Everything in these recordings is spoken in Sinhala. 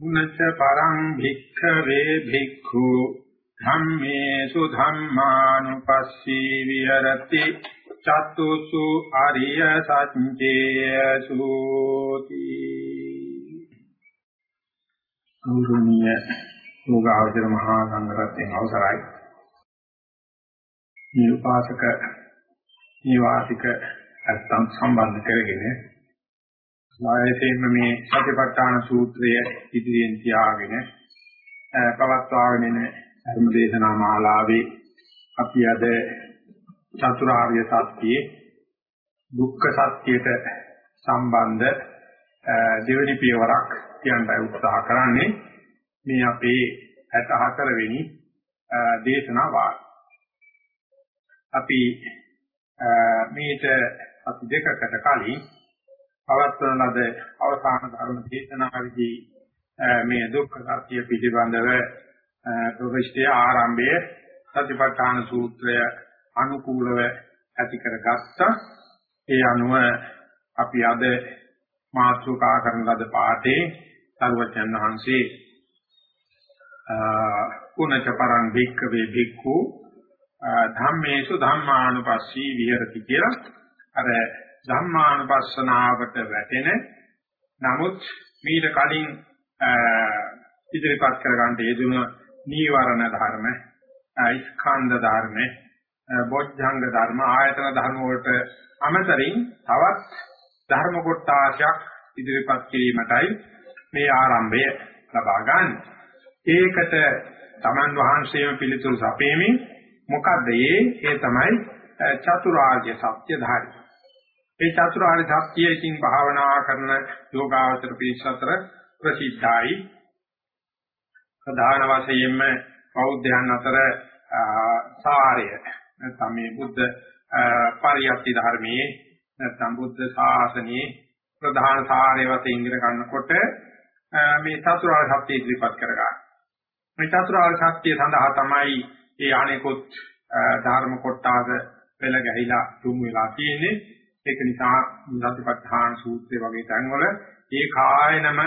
උනච්ච පරං භික්ඛවේ භික්ඛු ධම්මේසු ධම්මානුපස්සී විහෙරති චතුසු අරිය සත්‍යේසු ගෞරවනීය යෝගාවචර මහා සංඝරත්නයේ අවසරයි. මේ උපාසක නිවාසික අත්තම් සම්බන්ධ කරගෙන ආයතේම මේ සතිපට්ඨාන සූත්‍රය ඉදිරියෙන් තියාගෙන පවත්වාගෙන යන ධර්මදේශනා මාලාවේ අපි අද චතුරාර්ය සත්‍යයේ දුක්ඛ සත්‍යයට සම්බන්ධ දෙවෙනි පියවරක් කියන්න උත්සාහ කරන්නේ මේ අපේ 64 වෙනි දේශනා වාරය. අපි මේට අපි දෙකකට කලින් පවත්වන ලද අවසාන ධර්ම දේශනාවේදී මේ දුක්ඛ සත්‍ය පිළිබඳව ප්‍රවිෂ්ඨය ආරම්භයේ සතිපට්ඨාන සූත්‍රය අනුකූලව ඇති කරගත්තා. ඒ අනුව අපි අද මාතෘකා කරන ලද පාඩේ සර්වචන් වහන්සේ උනච පරං භික්ඛවේ භික්ඛු ධම්මේසු ධම්මානුපස්සී විහෙරති කියලා අර ධම්මානුපස්සනාවට වැටෙන නමුත් මීට කලින් ඉදිරිපත් කරගන්න යෙදුණු නීවරණ ධර්ම, ස්කන්ධ ධර්ම, බොද්ධංග ධර්ම, ආයතන ධර්ම වලට අමතරින් තවත් ධර්ම කොටාශයක් ඉදිරිපත් කිරීමටයි මේ ආරම්භය ලබා ගන්න. ඒකට තමන් වහන්සේම පිළිතුරු සපේමින් මොකද්ද ඒ? ඒ තමයි චතුරාර්ය සත්‍ය ධාරි. මේ චතුරාර්ය සත්‍යයෙන් භාවනා කරන යෝගාවචර පිළිසතර ප්‍රසිද්ධයි. ප්‍රධාන වශයෙන්ම බෞද්ධයන් අතර සාරය නැත්නම් මේ බුද්ධ පරියප්ති ධර්මයේ නැත්නම් බුද්ධ ශාසනයේ ප්‍රධාන සාරය වශයෙන් ඉගෙන ගන්නකොට මේ චතුරාර්ය සත්‍ය ඉදිරිපත් කරගන්න. මේ චතුරාර්ය සත්‍ය සඳහා තමයි ඒ අනෙකුත් ධර්ම කොටාද පෙළ ගැහිලා තුම් වෙලා තියෙන්නේ. ඒක නිසා සතිපට්ඨාන සූත්‍රය වගේ තැන්වල ඒ කායනම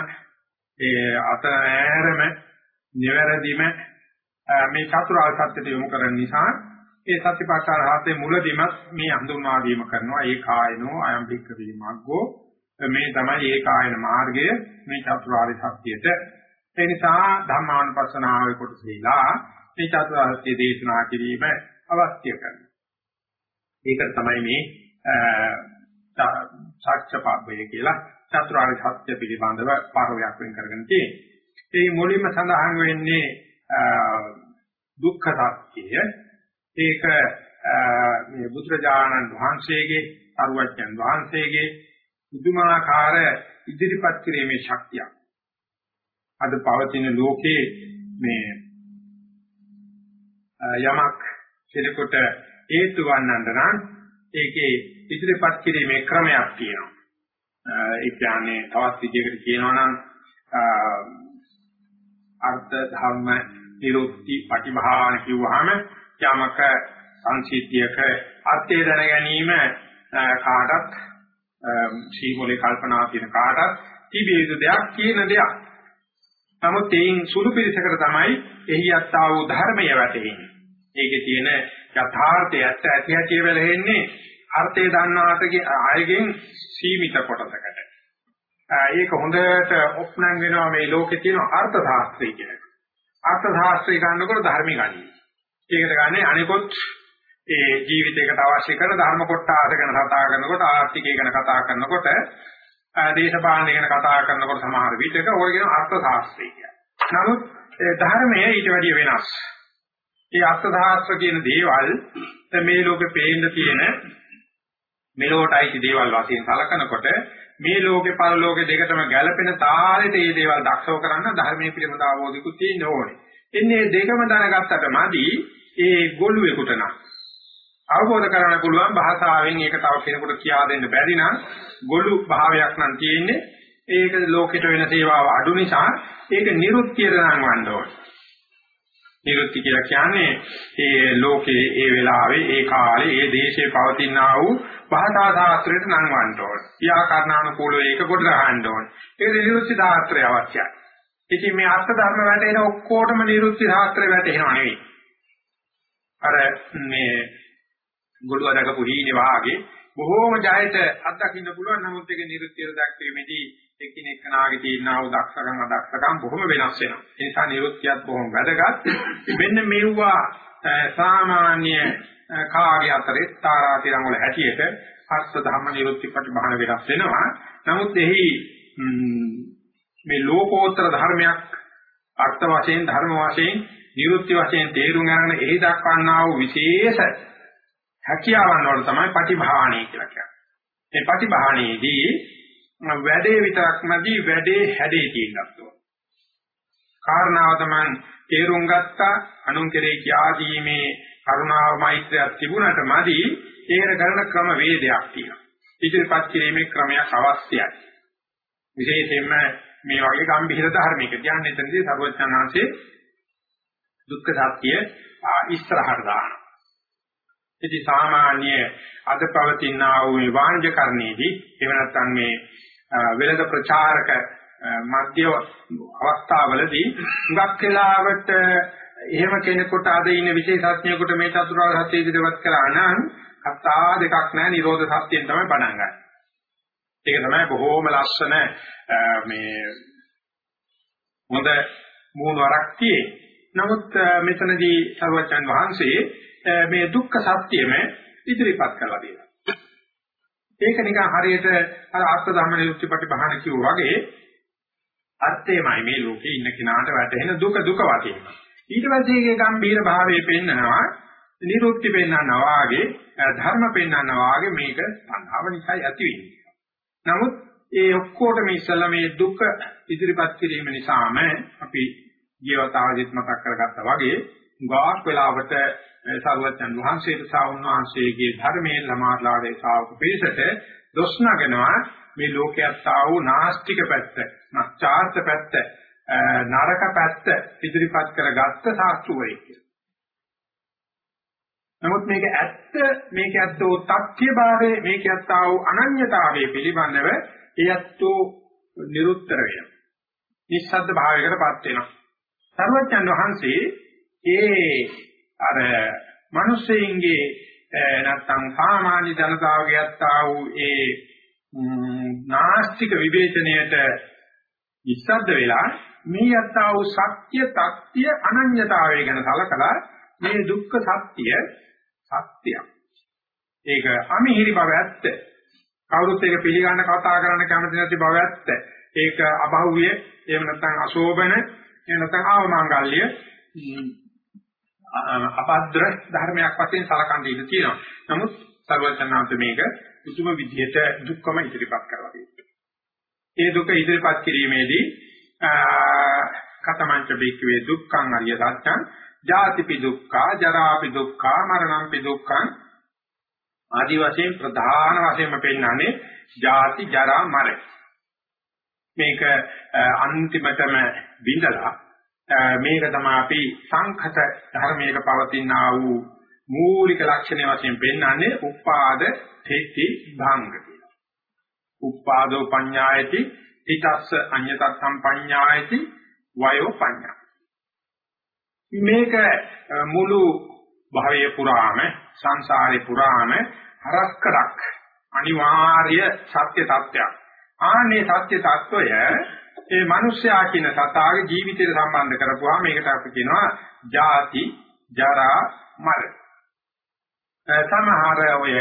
ඒ අතරෑරම නිවැරදිම මේ චතුරාර්ය සත්‍යයට යොමු කරන නිසා ඒ සතිපට්ඨාන හතේ මුලදීම මේ හඳුන්වා දීම කරනවා. ඒ කායනෝ අයම් බික්ක වීමග්ගෝ. මේ තමයි ඒ කායන මාර්ගය මේ චතුරාර්ය සත්‍යයට. ඒ නිසා ධම්මානුපස්සනාවේ කොටසීලා මේ චතුරාර්ය සත්‍ය දේශනා කිරීම අවශ්‍ය කරනවා. ඒකට තමයි මේ සත්‍යපබ්බය කියලා චතුරාර්ය සත්‍ය පිළිබඳව පාරවයක් වෙන් කරගෙන තියෙන්නේ. ඒ මුලින්ම සඳහන් වෙන්නේ දුක්ඛ සත්‍යය. ඒක මේ බුදුරජාණන් වහන්සේගේ අරුවච්චන් වහන්සේගේ පුදුමාකාර ඉදිරිපත් කිරීමේ ශක්තිය. අද පවතින ලෝකේ මේ යමක් කෙනෙකුට හේතු වන්නන්ට නම් ඒකේ ඉදිරිපත් කිරීමේ ක්‍රමයක් තියෙනවා. ඒ කියන්නේ තවත් විදිහකට කියනවා නම් අර්ථ ධර්ම නිරුක්ති පටිභාන කිව්වහම යමක සංසිද්ධියක අර්ථය දැන ගැනීම කාටත් සීමෝලේ කල්පනා තියෙන කාටත් තිබිය යුතු දෙයක් කියන දෙයක්. නමුත් ඒන් සුළු පිළිසකට තමයි එහි යත්තා වූ ධර්මය වැටෙන්නේ. ඒකේ තියෙන යථාර්ථය ඇත්ත ඇති ඇති වෙලෙන්නේ අර්ථය දන්නාට අයගෙන් සීමිත කොටසකට. ඒක හොඳට ඔප්නං වෙනවා මේ ලෝකේ තියෙන අර්ථ ශාස්ත්‍රය කියන එක. අර්ථ ශාස්ත්‍රය ගන්නකොට ධර්මي ගන්නේ. ඒකට ගන්නේ අනිකොත් ඒ ජීවිතයකට අවශ්‍ය කරන ධර්ම කොටස ගැන කතා කරනකොට ආර්ථිකය ගැන කතා කරනකොට දේශපාලනය ගැන කතා කරනකොට සමහර විටක ඔය කියන අර්ථ ශාස්ත්‍රය කියන්නේ. නමුත් ධර්මයේ ඊට වැඩිය වෙනස්. මේ අර්ථ ශාස්ත්‍ර කියන දේවල් මේ ලෝකේ පේන්න තියෙන මෙලොවටයි දේවල් වශයෙන් සලකනකොට මේ ලෝකේ පරලෝකේ දෙකටම ගැළපෙන තාලෙට මේ දේවල් දක්ෂව කරන්න ධර්මයේ පිළිබඳ අවබෝධිකුත් තියෙන්න ඕනේ. එන්නේ දෙකම දැනගත්තට මදි ඒ ගොළුවෙකුට නම් අවබෝධ කරගන්න පුළුවන් භාෂාවෙන් ඒක තව කෙනෙකුට කියා දෙන්න බැරි නම් ගොළු භාවයක් නම් තියෙන්නේ ඒක ලෝකෙට වෙන සේවාව අඩු නිසා ඒක නිරුක්තියට නම් වන්න ඕනේ. නිරුක්ති කියලා කියන්නේ ඒ ලෝකේ ඒ වෙලාවේ ඒ කාලේ ඒ දේශේ පවතිනා වූ භාෂා ශාස්ත්‍රයට නම් වන්න ඕනේ. ව්‍යාකරණානුකූලව ඒක කොට ගන්න ඕනේ. ඒක නිරුක්ති ශාස්ත්‍රය අවශ්‍යයි. ඉතින් මේ අර්ථ ධර්ම වැටෙන ඔක්කොටම නිරුක්ති ශාස්ත්‍රය වැටෙනව නෙවෙයි. අර මේ ගොළුව දකපු හීනේ වාගේ බොහෝම ජයයට අත්දකින්න පුළුවන් නමුත් ඒක නිරුක්තියට දැක්වීමේදී එකිනෙක නාගේ තියෙනා වූ දක්ෂකම් අදක්ෂකම් බොහොම වෙනස් වෙනවා. ඒ නිසා නිරුක්තියත් බොහොම වැදගත්. මෙන්න මෙව්වා සාමාන්‍ය කාගේ අතරේ තාරාතිරම් වල හැටියට අර්ථ ධර්ම නිරුක්ති ප්‍රතිභාන වෙනස් වෙනවා. නමුත් එහි මේ ලෝකෝත්තර ධර්මයක් අර්ථ වශයෙන් ධර්ම වශයෙන් නිරුක්ති වශයෙන් තේරුම් ගන්න එහි දක්වන්නා වූ විශේෂ හැකියාවන් වල තමයි ප්‍රතිභාණී කියලා කියන්නේ. මේ ප්‍රතිභාණීදී වැඩේ විතරක්මදී වැඩේ හැඩේ තියෙන්නත් ඕන. කාරණාව තමයි තේරුම් ගත්තා අනුන් කෙරේ කියාදීමේ කරුණාව මෛත්‍රියක් තිබුණට මදි ඒකට කරන ක්‍රම වේදයක් තියෙනවා. ඉදිරිපත් කිරීමේ ක්‍රමයක් අවශ්‍යයි. විශේෂයෙන්ම මේ වගේ ගම්භීර ධර්මික කියන්නේ එතනදී සර්වඥාන්සේ දුක්ඛ සත්‍ය ඉස්සරහට දානවා. ඉතින් සාමාන්‍ය අද පවතින ආ වූ මේ වාණ්‍යකරණයේදී එහෙම නැත්නම් මේ වෙළඳ ප්‍රචාරක මධ්‍ය අවස්ථාවලදී හුඟක් වෙලාවට එහෙම කෙනෙකුට අද ඉන්න විශේෂඥයෙකුට මේ චතුරාර්ය සත්‍ය ඉදිරියට කරා නම් කතා දෙකක් නැහැ නිරෝධ සත්‍යයෙන් තමයි පටන් ගන්න. ඒක තමයි බොහෝම ලස්සන මේ හොඳ මූණවරක් තියෙන්නේ. නමුත් මෙතනදී සර්වචන් වහන්සේ මේ දුක්ඛ සත්‍යෙම ඉදිරිපත් කරලා දෙනවා. ඒක නිකන් හරියට අර අර්ථ ධම්ම නිරුක්තිපටි බහන කිව්වා වගේ අර්ථයමයි මේ ලෝකේ ඉන්න කෙනාට වැටෙන දුක දුක වශයෙන්. ඊට පස්සේ ඒකේ ගම්භීර භාවයේ පෙන්නනවා නිරුක්ති පෙන්නනවා වාගේ ධර්ම පෙන්නනවා වාගේ මේක සංහව නිසා ඇති වෙන්නේ. නමුත් ඒ ඔක්කොටම ඉස්සලා මේ දුක ඉදිරිපත් කිරීම නිසාම අපි ජීවිතාවදිත් මතක් කරගත්තා වගේ ගාක් වෙලාවට සර්වඥන් වහන්සේට සාවුන්වහන්සේගේ ධර්මයෙන් ළමාලාවේ ශාවක පිරිසට දොස් නගනවා මේ ලෝකයට ආ වූ නාස්තික පැත්ත, නැස්චාර්ත පැත්ත, නරක පැත්ත ඉදිරිපත් කරගත්ත ශාස්ත්‍රවරයෙක් කියලා. නමුත් මේක ඇත්ත මේක ඇත්තෝ තත්‍ය භාවයේ මේක ඇත්තා වූ අනන්‍යතාවයේ පිළිබඳව එයත්ෝ නිරුත්තර වෙනවා. නිස්සද්ද භාවයකටපත් වෙනවා. සර්වඥන් වහන්සේ ඒ අර මිනිස්සෙයින්ගේ නැත්තම් සාමාන්‍ය ජනතාවගේ අත්තා වූ ඒ නාස්තික විවේචනයට ඉස්සද්ද වෙලා මේ අත්තා වූ සත්‍ය තත්‍ය අනන්‍යතාවය ගැන සලකලා මේ දුක්ඛ සත්‍ය සත්‍යයක්. ඒක අමිහිරි බව ඇත්ත. කවුරුත් ඒක පිළිගන්න කතා කරන්න කැමති නැති බව ඇත්ත. ඒක අභෞවිය එහෙම නැත්නම් අශෝභන එහෙම නැත්නම් ආවමංගල්‍ය අපද්ද්‍ර ධර්මයක් වශයෙන් සලකන් දෙන්න තියෙනවා. නමුත් සර්වඥාන්ත මේක උතුම විදිහට දුක්කම ඉදිරිපත් කරලා තියෙනවා. ඒ දුක ඉදිරිපත් කිරීමේදී කතමංච බික්කවේ දුක්ඛං අරිය සත්‍යං ජාතිපි දුක්ඛා ජරාපි දුක්ඛා මරණම්පි දුක්ඛං ආදි වශයෙන් ප්‍රධාන වශයෙන්ම පෙන්වන්නේ ජාති ජරා මරණ මේක අන්තිමටම බිඳලා මේක තමයි අපි සංඛත ධර්මයක පවතිනා වූ මූලික ලක්ෂණ වශයෙන් පෙන්වන්නේ උපාද තෙති භංග කියලා. උපාදෝ පඤ්ඤායති තිතස්ස අඤ්ඤතස්සම් පඤ්ඤායති වයෝ පඤ්ඤා. මේක මුළු භවය පුරාම සංසාරේ පුරාම හරස්කරක් අනිවාර්ය සත්‍ය තත්ත්වයක්. ආනේ සත්‍ය තත්වය ඒ මිනිස්යා කියන සතාගේ ජීවිතයට සම්බන්ධ කරපුවාම මේකට අපි කියනවා ජාති ජරා මරණ. සමහර ඔය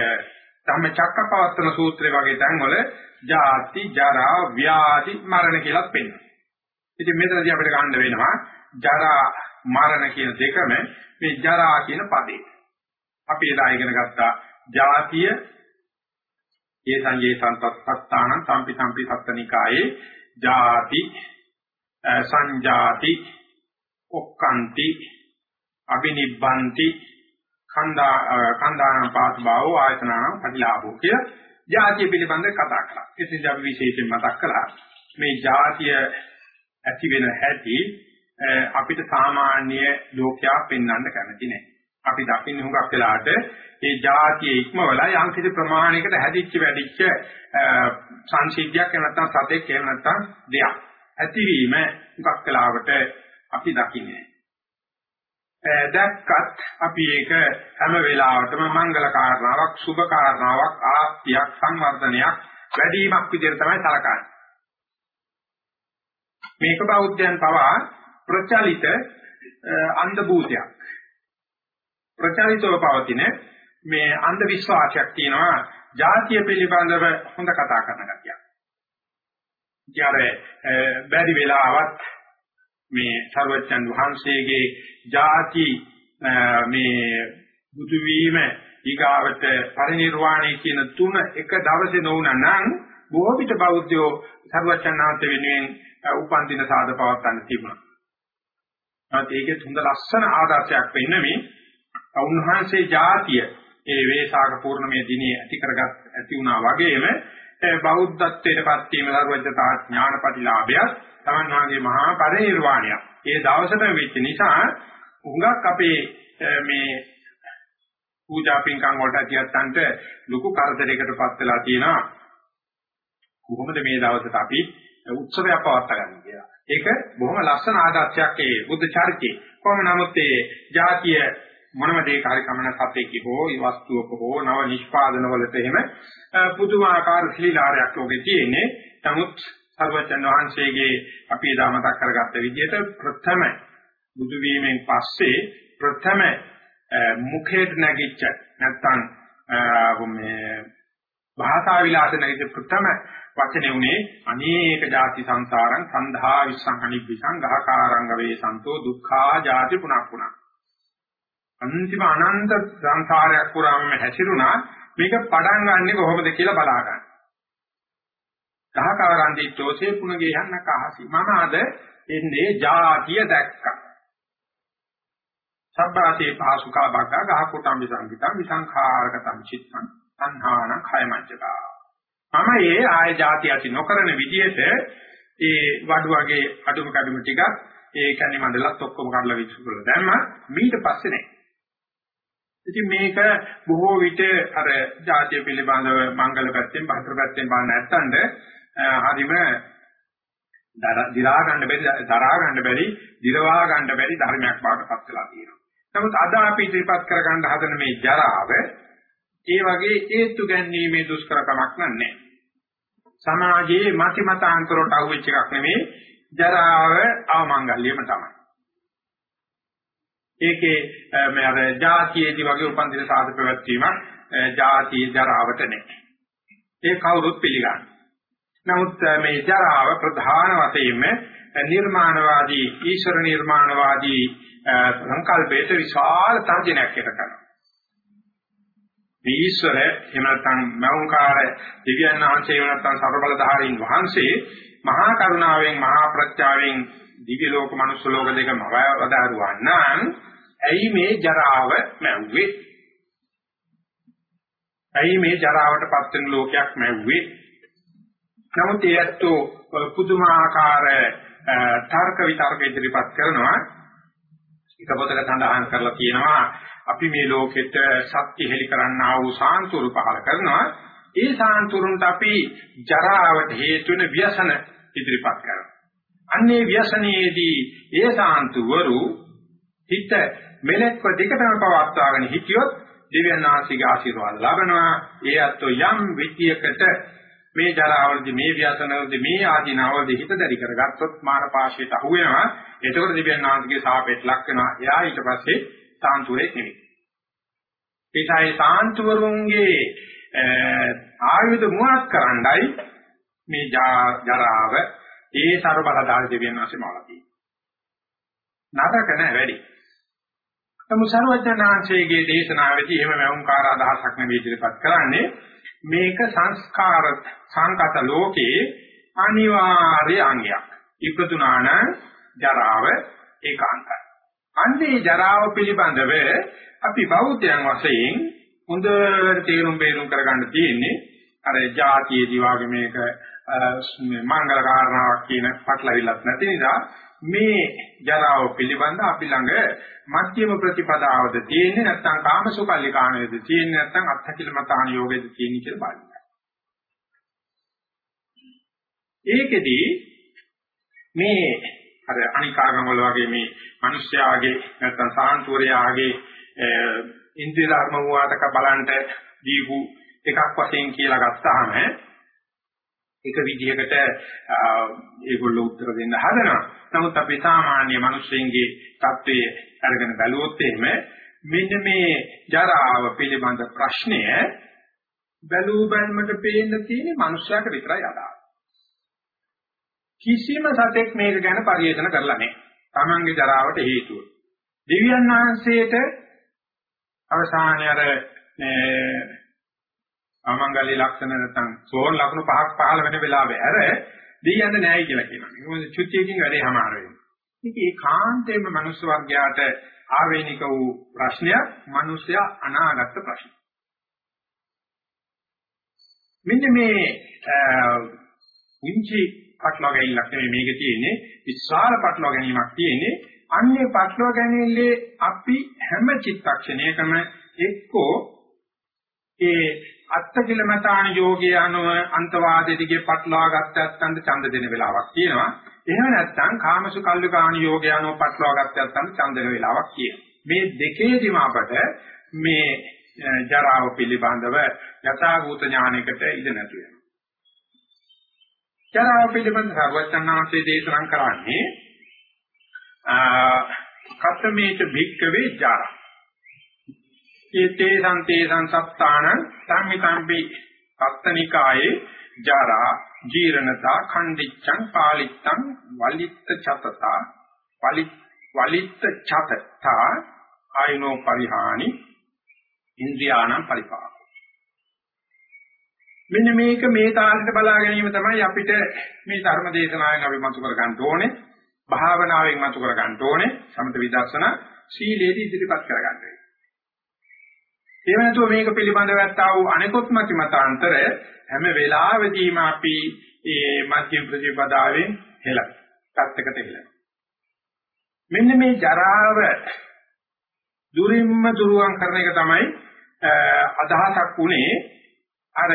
ධම්මචක්කපවත්තන සූත්‍රය වගේ තැන්වල ජාති ජරා ව්‍යාධි මරණ කියලා පෙන්නනවා. ඉතින් මෙතනදී අපිට ගන්න වෙනවා ජරා මරණ කියන දෙකම මේ ජරා කියන පදේ. අපි එදා ඉගෙන ගත්තා ජාතිය ඒ සංජේ සම්පත්තාන සම්පි සම්පි සත්තනිකායේ ජාති සංජාති ඔක්කාන්ති අබිනිබ්බන්ති කන්දා කන්දානම් පාස්භාවෝ ආයතනනම් පරිලාභෝ කිය ජාතිය පිළිබඳ කතා කරා. ඉතින් අපි විශේෂයෙන් මතක් කළා මේ ජාතිය ඇති වෙන හැටි අපිට සාමාන්‍ය ලෝකයා පෙන්වන්න කැමති නැහැ. අපි දකින්නේ හුඟක් වෙලාට ඒ જાතිය ඉක්මවලා යම් කිසි ප්‍රමාණයකට හැදිච්ච වැඩිච්ච සංසිද්ධියක් එහෙම නැත්නම් සතෙක් එහෙම නැත්නම් දෙයක්. ඇතිවීම මුක්ක් කලාවට අපි දකින්නේ. දැක්කත් අපි ඒක හැම වෙලාවටම මංගල කාරණාවක්, සුභ කාරණාවක්, ආත්තියක්, සංවර්ධනයක්, වැඩිවීමක් විදිහට තමයි සලකන්නේ. මේක බෞද්ධයන් පවා ප්‍රචලිත අන්ධ භූතයක්. ප්‍රචලිතව පවතින මේ අන්ධ විශ්වාසයක් තියෙනවා ජාතිය පිළිබඳව හොඳ කතා කරන ගතියක්. જ્યારે බැරි වෙලාවත් මේ සර්වජන් වහන්සේගේ ಜಾති මේ බුදු වීම ඊගාවට පරිණිරවාණය කියන තුන එක දවසේ නොවුණා නම් බොහෝ විට බෞද්ධයෝ සර්වචනාන්ත වෙනුවෙන් උපන් දින සාද පවත්වන්න තිබුණා. ඒත් ඒකේ හොඳ ලස්සන ආදර්ශයක් වෙන්නේ මේ උන්වහන්සේ ಜಾතිය ඒ වේසාක පූර්ණමේ දිනේ ඇති කරගත් ඇති වුණා වගේම බෞද්ධත්වයට පත් වීම ලරුවජ්‍යතා ඥානපටිලාභය තමන් වහන්සේ මහා පරිනිර්වාණය. ඒ දවසට වෙච්ච නිසා උඟක් අපේ මේ පූජා පින්කම් වලට ඇතියත්තන්ට ලොකු කරදරයකටපත් වෙලා තියෙනවා. කොහොමද මේ දවසට අපි උත්සවයක් පවත්වා ගන්න කියලා. ඒක බොහොම ලස්සන ආදර්ශයක් ඒ බුද්ධ චරිතේ. කොහොම නමුත් ඒ ජාතිය මොනම දෙයක හරි කමන සතේක හෝ වස්තුවක හෝ නව නිෂ්පාදන වලට එහෙම පුදුමාකාර ශීලාරයක් ලෝකේ තියෙන්නේ. නමුත් සර්වචන් වහන්සේගේ අපි එදා මතක් කරගත්ත විදිහට ප්‍රථම බුදු වීමෙන් පස්සේ ප්‍රථම මුඛේට නැගිච්ච නැත්තම් මේ භාෂා විලාස නැගිච්ච ප්‍රථම වචනේ උනේ අනේක ಜಾති සංසාරං සන්ධා විසංහනිබ්බිසං ගහකාරංග වේ සන්තෝ දුක්ඛා ಜಾති පුනක්කුණා අන්තිම අනන්ත සංසාරයක් පුරාම හැසිරුණා මේක පටන් ගන්නෙ කොහොමද කියලා බලා ගන්න. ගහකවරන්දි තෝසේ පුණගේ යන්න කහසි. මම අද එන්නේ ಜಾතිය දැක්කා. සබ්බාතේ පාසුකා බග්ගා ගහකොටම් විසංගිතං විසංඛාරකතම් චිත්තං සංහාන khයමච්චකා. මම ඒ ආය ಜಾති ඇති නොකරන විදිහට ඒ වඩු වගේ අඩුම කඩුම ටිකක් ඒ කියන්නේ මණ්ඩලත් ඔක්කොම කඩලා විශ්ුකල දැම්මා ඊට පස්සේ නෑ ඉතින් මේක බොහෝ විට අර ජාතිය පිළිබඳව මංගල පැත්තෙන් බහතර පැත්තෙන් බලන්න නැත්තඳ හරිම දිරා ගන්න බැරි දරා ගන්න බැරි දිරවා ගන්න බැරි ධර්මයක් බවට පත් වෙලා තියෙනවා. නමුත් අද අපි ඉදිරිපත් කර ගන්න හදන මේ ජරාව ඒ වගේ හේතු ගැනීමේ දුෂ්කරකමක් නන්නේ. සමාජයේ මති මතාන්තරට අහුවෙච්ච එකක් නෙමෙයි ජරාව අවමංගල්‍යම තමයි. ඒකේ මේ අර જાතියේදී වගේ උපන් දින සාධක පැවැත්වීමක් જાතිය ජරාවට නැහැ. ඒ කවුරුත් පිළිගන්න. නමුත් මේ ජරාව ප්‍රධාන වශයෙන්ම නිර්මාණවාදී ඊශ්වර නිර්මාණවාදී සංකල්පයට විශාල තර්ජනයක් යට කරනවා. මේ ඊශ්වර එහෙම නැත්නම් මෞංකාර දිව්‍යන් වහන්සේ එහෙම නැත්නම් සර්වබලධාරීන් වහන්සේ මහා කරුණාවෙන් මහා ප්‍රත්‍යාවෙන් දිව්‍ය ලෝක මනුස්ස ලෝක දෙකම වදාරුවා නම් ඇයි මේ ජරාව මැව්වේ? ඇයි මේ ජරාවටපත් වෙන ලෝකයක් මැව්වේ? නමුත් ඒත් පුදුමාකාර තර්ක විතර්ක ඉදිරිපත් කරනවා. එක පොතක සඳහන් කරලා තියෙනවා අපි මේ ලෝකෙට සත්‍ය හෙලි කරන්නා වූ සාන්තුරු පහල කරනවා. ඒ සාන්තුරුන්ට අපි ජරාවට හේතු වෙන ව්‍යසන ඉදිරිපත් කරනවා. අන්නේ ව්‍යසනයේදී ඒ සාන්තුවරු හිත මෙලෙක්ව දිගටම පවත්වාගෙන හිටියොත් දිව්‍යන් ආශිගේ ආශිර්වාද ලබනවා. ඒ අත්ෝ යම් විද්‍යයකට මේ ජරාවලදී මේ ව්‍යසනවලදී මේ ආදීනවලදී හිත දැරි කරගත්තොත් මාන පාශයට අහු වෙනවා. එතකොට දිව්‍යන් ආශිගේ සාපේට ලක් වෙනවා. එයා ඊට පස්සේ සාන්තුරෙක් නෙවෙයි. ඒසයි සාන්තුවරුන්ගේ ආයුධ මුවත් කරන්නයි මේ ජරාව ඒ ਸਰබලදාරි දෙවියන් වහන්සේ මාලා තියෙනවා. නරක නැහැ වැඩි. නමුත් සර්වඥාන්සේගේ දේශනාවේදී එහෙම වැවුම්කාර අදහසක් නෙවෙයි ඉදිරිපත් කරන්නේ මේක සංස්කාර සංකත ලෝකේ අනිවාර්ය අංගයක්. ඉපදුනාන ජරාව ඒකාන්තයි. අන්නේ ජරාව පිළිබඳව අපි බෞද්ධයන් වශයෙන් හොඳට තේරුම් බේරුම් කරගන්න තියෙන්නේ අර જાතියේදී වාගේ මේක මංගල කාරණාවක් කියන පටලවිල්ලක් නැති නිසා මේ ජරාව පිළිබඳ අපි ළඟ මධ්‍යම ප්‍රතිපදාවද තියෙන්නේ නැත්නම් කාමසුකල්ලි කාණයේද තියෙන්නේ නැත්නම් අත්තිකිල මතාන යෝගයේද තියෙන්නේ කියලා බලන්න. ඒකෙදී මේ අර අනිකාගම වල වගේ මේ මිනිස්යාගේ නැත්නම් සාන්තුවරයාගේ ඉන්ද්‍රිය ධර්ම වාදක බලන්ට දීපු එකක් වශයෙන් කියලා ගත්තාම එක විදිහකට ඒගොල්ලෝ උත්තර දෙන්න හදනවා. නමුත් අපි සාමාන්‍ය මිනිස්සුන්ගේ தત્ත්වය අරගෙන බැලුවොත් එහෙම මෙන්න මේ ජරාව පිළිබඳ ප්‍රශ්නය බැලූ බැලමට පේන්න තියෙන්නේ මනුස්සයාට විතරයි අදාළ. කිසිම සතෙක් මේක ගැන පරිශන කරලා නැහැ. Tamange ජරාවට හේතුව. දෙවියන් වහන්සේට අවසානයේ අර අමංගලී ලක්ෂණ නැත්නම් සෝන් ලක්ෂණ පහක් පහළ වෙන වෙලාවේ ඇර දෙයියන්ද නැහැ කියලා කියනවා. මොකද චුතියකින් වැඩේ හමාර වෙනවා. ඉතින් ඒ කාන්තේම මනුස්ස වර්ගයාට ආවේනික වූ ප්‍රශ්නයක් මනුස්සයා අනාගත ප්‍රශ්න. මෙන්න මේ විංචි පටලවා ගැනීමක් නෙමෙයි මේකේ තියෙන්නේ විශාල පටලවා ගැනීමක් තියෙන්නේ අන්නේ පටලවා ගැනීමේ අපි හැම චිත්තක්ෂණයකම එක්කෝ ඒ අත්තකිලමතාන යෝගය අනුව අන්තවාදයේදී පටලවා ගත්තත් ඡන්ද දෙන වෙලාවක් තියෙනවා. එහෙම නැත්නම් කාමසු කල්ලිකාණ යෝගය අනුව පටලවා ගත්තත් ඡන්ද දෙන වෙලාවක් තියෙනවා. මේ දෙකේදීම අපට මේ ජරාව පිළිබඳව යථාභූත ඥානයකට ඉඩ නැතු වෙනවා. ජරාව පිළිබඳ සර්වඥාන්සේ දේශනා කරන්නේ කතමේච භික්කවේ ජරා යතේ සම්තේ සංසත්තාන සම්මිතම්පි පත්තනිකායේ ජරා ජීරණතා khණ්ඩිච්ඡං පාලිත්තං වලිත්ත චතතා වලිත්ත චතතා ආයනෝ පරිහානි ඉන්ද්‍රියාණං පරිපාක. මෙන්න මේක මේ තාලෙට බලා ගැනීම තමයි අපිට මේ ධර්ම දේශනාවෙන් අපි මතු කර ගන්න ඕනේ භාවනාවෙන් මතු කර ගන්න ඕනේ සමත විදර්ශනා සීලේදී ඉදිරිපත් කර ගන්න ඕනේ එහෙම නැතුව මේක පිළිබඳව ඇත්තා වූ අනෙකුත් මත මතාන්තර හැම වෙලාවෙදීම අපි මේ මධ්‍යම ප්‍රතිපදාවෙන් හෙලන. පැත්තකට හෙලන. මෙන්න මේ ජරාව දුරින්ම දුරුවන් කරන එක තමයි අදහසක් උනේ අර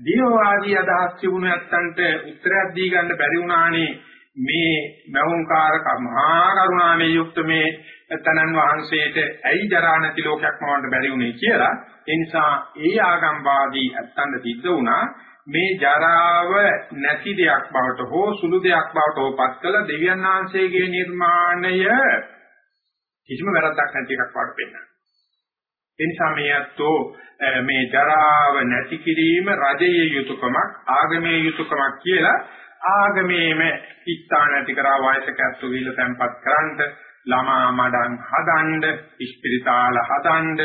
දිනවාදී අදහස් තිබුණ නැත්තන්ට උත්තරයක් දී ගන්න බැරි වුණානේ මේ මෞංකාරක මහා කරුණාමේ යුක්ත මේ තනන් වහන්සේට ඇයි ජරා නැති ලෝකයක් මවන්න බැරි වුනේ කියලා ඒ නිසා ඒ ආගම්වාදී ඇත්තන්ට සිද්ධ වුණා මේ ජරාව නැති දෙයක් බවට හෝ සුළු දෙයක් බවට හෝපත් කළ දෙවියන් වහන්සේගේ නිර්මාණය කිසිම වැරද්දක් නැති එකක් වට පෙන්නන. ඒ නිසා මේ අතෝ මේ ජරාව නැති කිරීම රජයේ යුතුයකමක් ආගමේ යුතුයකමක් කියලා ආගමේම ඉස්තාන ඇති කරා වයසක ඇත්තු විල තැම්පත් කරන්ට ළමා මඩන් හදන්න ඉස්පිරිතාල හදන්න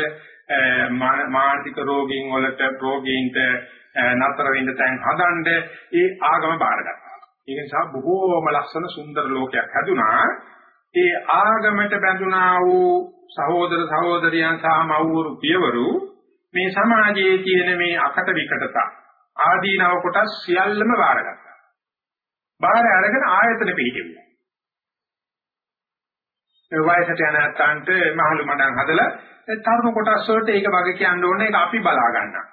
මානසික රෝගීන් වලට රෝගීන්ට නතර වෙන්න තැන් හදන්න ඒ ආගම බාරගත්තා. ඒක නිසා බොහෝම ලස්සන සුන්දර ලෝකයක් හැදුනා. ඒ ආගමට බැඳුනා වූ සහෝදර සහෝදරියන් සහ මව්වරු පියවරු මේ සමාජයේ තියෙන මේ අකට විකටතා ආදීනව කොටස් සියල්ලම බාරගත්තා. බාහිර අරගෙන ආයතන පිළිගෙවුවා. ඒ වයසට යන නැත්තන්ට මහලු මඩම් හදලා තරුණ කොටස් වලට ඒක වගේ කියන්න ඕනේ ඒක අපි බලා ගන්නවා.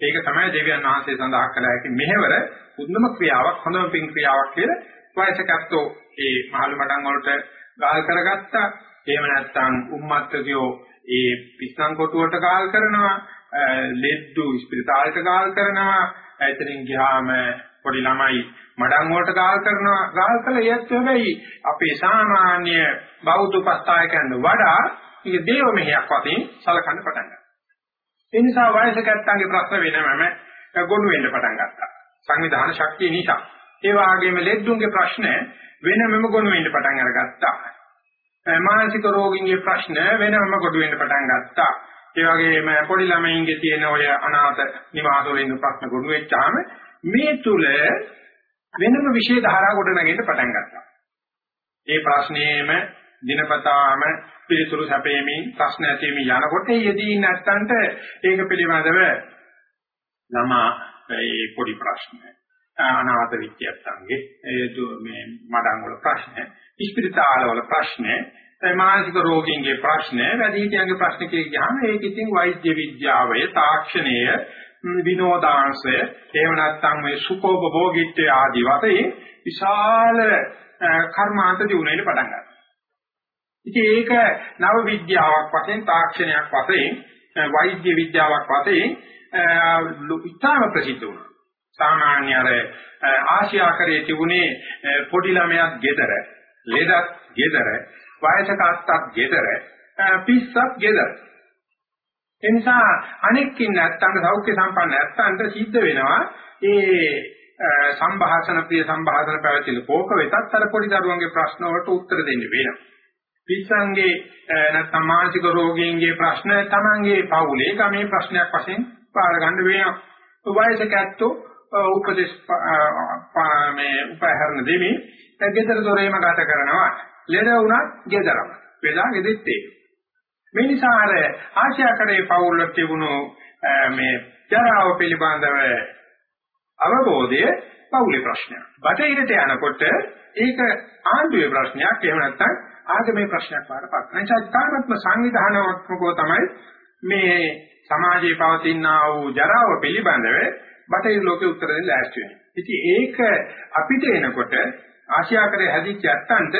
ඒක තමයි දෙවියන් වහන්සේ සඳහන් කළ හැකි මෙහෙවර උද්දම ක්‍රියාවක් හොඳම පින් ක්‍රියාවක් කියලා වයසකත්ෝ ඒ මහලු මඩම් වලට ගාල් කරගත්තා. එහෙම නැත්තම් උම්මත්තකයෝ ඒ පිස්සන් කොටුවට ගාල් කරනවා. ලෙඩ්ඩු ස්පිරිතාලයට ගාල් කරනවා. එතනින් ගියාම පොඩි ළමයි මඩම් වලට ගාල් කරනවා ගාල් කළ යත් හැබැයි අපේ සාමාන්‍ය බෞද්ධ උපස්ථායකයන් වඩා ඒක දේව මෙහෙයක් වශයෙන් සලකන්න පටන් ගත්තා. ඒ නිසා වයසක ඇත්තන්ගේ ප්‍රශ්න වෙනමම ගොනු වෙන්න පටන් ගත්තා. සංවිධාන ශක්තිය නිසා. ඒ වගේම ලෙඩ්ඩුන්ගේ ප්‍රශ්න වෙනමම ගොනු වෙන්න පටන් අරගත්තා. මානසික රෝගීන්ගේ ප්‍රශ්න වෙනමම ගොනු වෙන්න පටන් ගත්තා. ඒ වගේම පොඩි ළමයින්ගේ තියෙන ඔය අනාථ නිවාස වල ඉන්න ප්‍රශ්න ගොනු වෙච්චාම මේ තුල වෙනම විශේෂ ධාරා කොට නැගෙන්න පටන් ගත්තා. ඒ ප්‍රශ්නේම දිනපතාම පිළිතුරු සැපෙමින් ප්‍රශ්න ඇසීමේ යනකොට යෙදී නැත්තන්ට ඒක පිළිබඳව ළමා ඒ පොඩි ප්‍රශ්න අනාථ විද්‍යාර්ථයන්ගේ ඒ මේ මඩම් වල ප්‍රශ්න ඉස්පිරිතාල වල ප්‍රශ්න මානසික රෝගීන්ගේ ප්‍රශ්න වැඩිහිටියන්ගේ ප්‍රශ්න කියගියාම ඒක ඉතින් වෛද්‍ය විද්‍යාවයේ තාක්ෂණයේ විනෝදාංශය එහෙම නැත්නම් මේ සුඛෝපභෝගීත්වය ආදී වශයෙන් විශාල කර්මාන්ත දිනුනෙන්න පටන් ගන්නවා. ඉතින් ඒක නව විද්‍යාවක් වශයෙන් තාක්ෂණයක් වශයෙන් වෛද්‍ය විද්‍යාවක් වශයෙන් ඉතාම ප්‍රසිද්ධ වුණා. සාමාන්‍ය අර ආසියාකරයේ තිබුණේ පොඩි ළමයක් ගෙදර, ලෙඩක් ගෙදර, වයසක අත්තක් ගෙදර, පිස්සක් ගෙදර. ඒ නිසා අනෙක් ඉන්න නැත්තන්ට සෞඛ්‍ය සම්පන්න නැත්තන්ට සිද්ධ වෙනවා ඒ සම්භාෂණ ප්‍රිය සම්භාෂණ පැවතිල කෝක වෙතත් අර පොඩි දරුවන්ගේ ප්‍රශ්න වලට උත්තර දෙන්න වෙනවා. පිස්සන්ගේ නැත්නම් මානසික රෝගීන්ගේ ප්‍රශ්න තමන්ගේ පවුලේ ගමේ ප්‍රශ්නයක් වශයෙන් පාර ගන්න වෙනවා. වයසක ඇත්තෝ උපදේශ මේ උපහරණ දෙමි ගෙදර දොරේම ගත කරනවා. ලෙඩ වුණත් ගෙදරම. වේදා ගෙදෙත් ඒක. මේ නිසා අර ආශ්‍යාකරේ පවුල් වල තිබුණු මේ ජරාව පිළිබඳව අවබෝධය පවුලේ ප්‍රශ්නයක්. බටහිරට යනකොට ඒක ආණ්ඩුවේ ප්‍රශ්නයක්. එහෙම නැත්නම් ආගමේ ප්‍රශ්නයක් වඩපත්. එනිසා තාමත්ම සංවිධානාත්මකව තමයි මේ සමාජයේ පවතිනා වූ ජරාව පිළිබඳව බටහිර ලෝකේ උත්තර දෙන්න ලෑස්ති වෙන්නේ. ඉතින් ඒක අපිට එනකොට ආශ්‍යාකරේ හැදිච්ච ඇත්තන්ට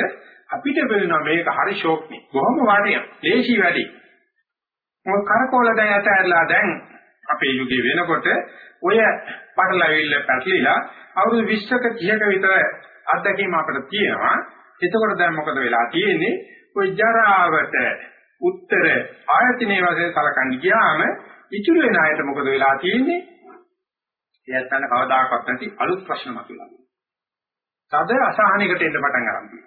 අපිට වෙනවා මේක හරි ෂෝක්නේ. බොහොම වටින. ලේසි වැඩි. මොකද කරකෝල දැන් ඇතැරලා දැන් අපේ යුගයේ වෙනකොට ඔය පටලවිල්ල පැටලිලා අවුරුදු 20ක 30ක විතර අත්දැකීම් අපිට තියෙනවා. එතකොට දැන් මොකද වෙලා තියෙන්නේ? ඔය ජරාවට උත්තර ආයතනයේ වශයෙන් සලකන්න ගියාම ඉතුරු වෙන අයට මොකද වෙලා තියෙන්නේ? එයත් ගන්න කවදාකවත් නැති අලුත් ප්‍රශ්න මතුවලා. තද අසහනයකට එන්න පටන් ගන්නවා.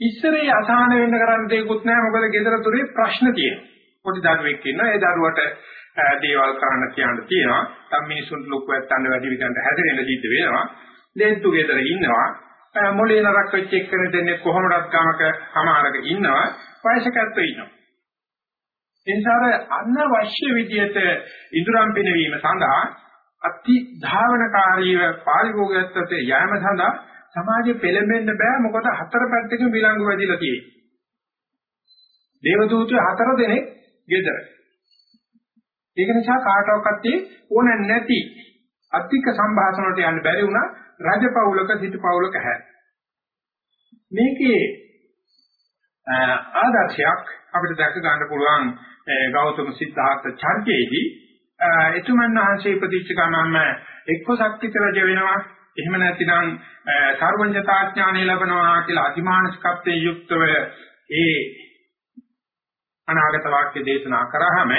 ඉස්සරේ අසහන වෙන්න කරන්න දෙයක්වත් නැහැ මොකද ගෙදර දොරේ ප්‍රශ්න තියෙනවා. පොඩි දරුවෙක් ඉන්නවා ඒ දරුවට දේවල් කරන්න කියන්න තියෙනවා. තම මිනිසුන්ට ලොකු වැත්තන්න වැඩි විදිහට හැදෙන්න සිද්ධ වෙනවා. දෙන්තු ගෙදර ඉන්නවා. මොලේ නරක් වෙච්ච එක්කෙනෙක් දෙන්නේ කොහොමඩත් ගමක අමාරක ඉන්නවා. වයසකත්ව ඉන්නවා. එනිසා අනවශ්‍ය විදියට ඉදurang පිනවීම සඳහා අති ධාවනකාරීව පාරිභෝගයත්වයට යෑම සඳහා සමාජෙ පෙළඹෙන්න බෑ මොකද හතර පැත්තකින් විලංගු වැදිලා තියෙන්නේ. දේවදූතයෝ හතර දෙනෙක් ගෙදර. ඒක නිසා කාටවත් ඕන නැති අධික සංభాෂණ වලට යන්න බැරි වුණා රජපෞලක සිටපෞලක හැ. මේකේ ආදර්ශයක් අපිට දැක ගන්න පුළුවන් ගෞතම සිද්ධාර්ථ චර්යයේදී එතුමන් වහන්සේ ඉපදිච්ච ගමන්ම එක්ක ශක්තිත රජ වෙනවා එහෙම නැතිනම් සර්වඥතා ඥානය ලැබනවා කියලා අතිමානසිකත්වයෙන් යුක්තව ඒ අනාගත වාක්‍ය දේශනා කරාම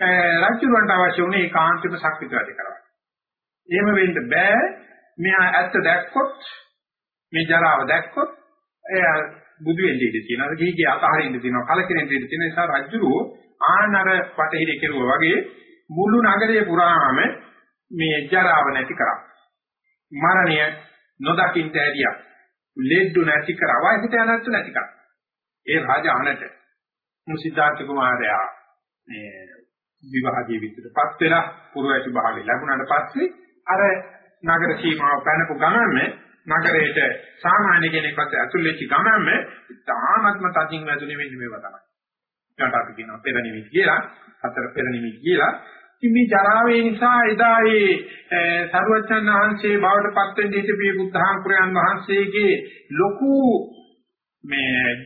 රජුරන්ට අවශ්‍ය වුණේ ඒකාන්තික ශක්තිත රජ කරවන්න. එහෙම වෙන්න බෑ. මෙහා ඇත්ත දැක්කොත් මේ ජරාව දැක්කොත් එයා බුදු වෙන්න ඉඩ තියෙනවා. ගිහිගේ අතහරින්න තියෙනවා. කලකිරෙන්න ඉඩ තියෙන නිසා රජුරෝ ආනර පටහිරේ කෙරුවා වගේ මුළු නගරය පුරාම මේ ජරාව නැති කරා. මරණය නොදකින්ට ඇරියා. ලෙඩ්ඩු නැති කරා. වයසට යනත් නැති කරා. ඒ රාජ අහනට මුසිද්ධාර්ථ කුමාරයා මේ විවාහ ජීවිතයටපත් වෙලා පුරවැසි භාවය ලැබුණාට පස්සේ අර නගර සීමාව පැනපු ගමන්ම නගරයට සාමාන්‍ය කෙනෙක්වත් ඇතුල් වෙච්ච ගමන්ම තාමත්ම තදින් වැදුනේ වෙන්නේ මේවා තමයි. ඒකට අපි කියනවා පෙර නිමිති කියලා, හතර පෙර නිමිති කියලා. ඉතින් මේ ජරාවේ නිසා එදා ඒ සරුවචන් වහන්සේ බවට පත් වෙන්න ඉතිපිය බුද්ධහාමුදුරයන් වහන්සේගේ ලොකු මේ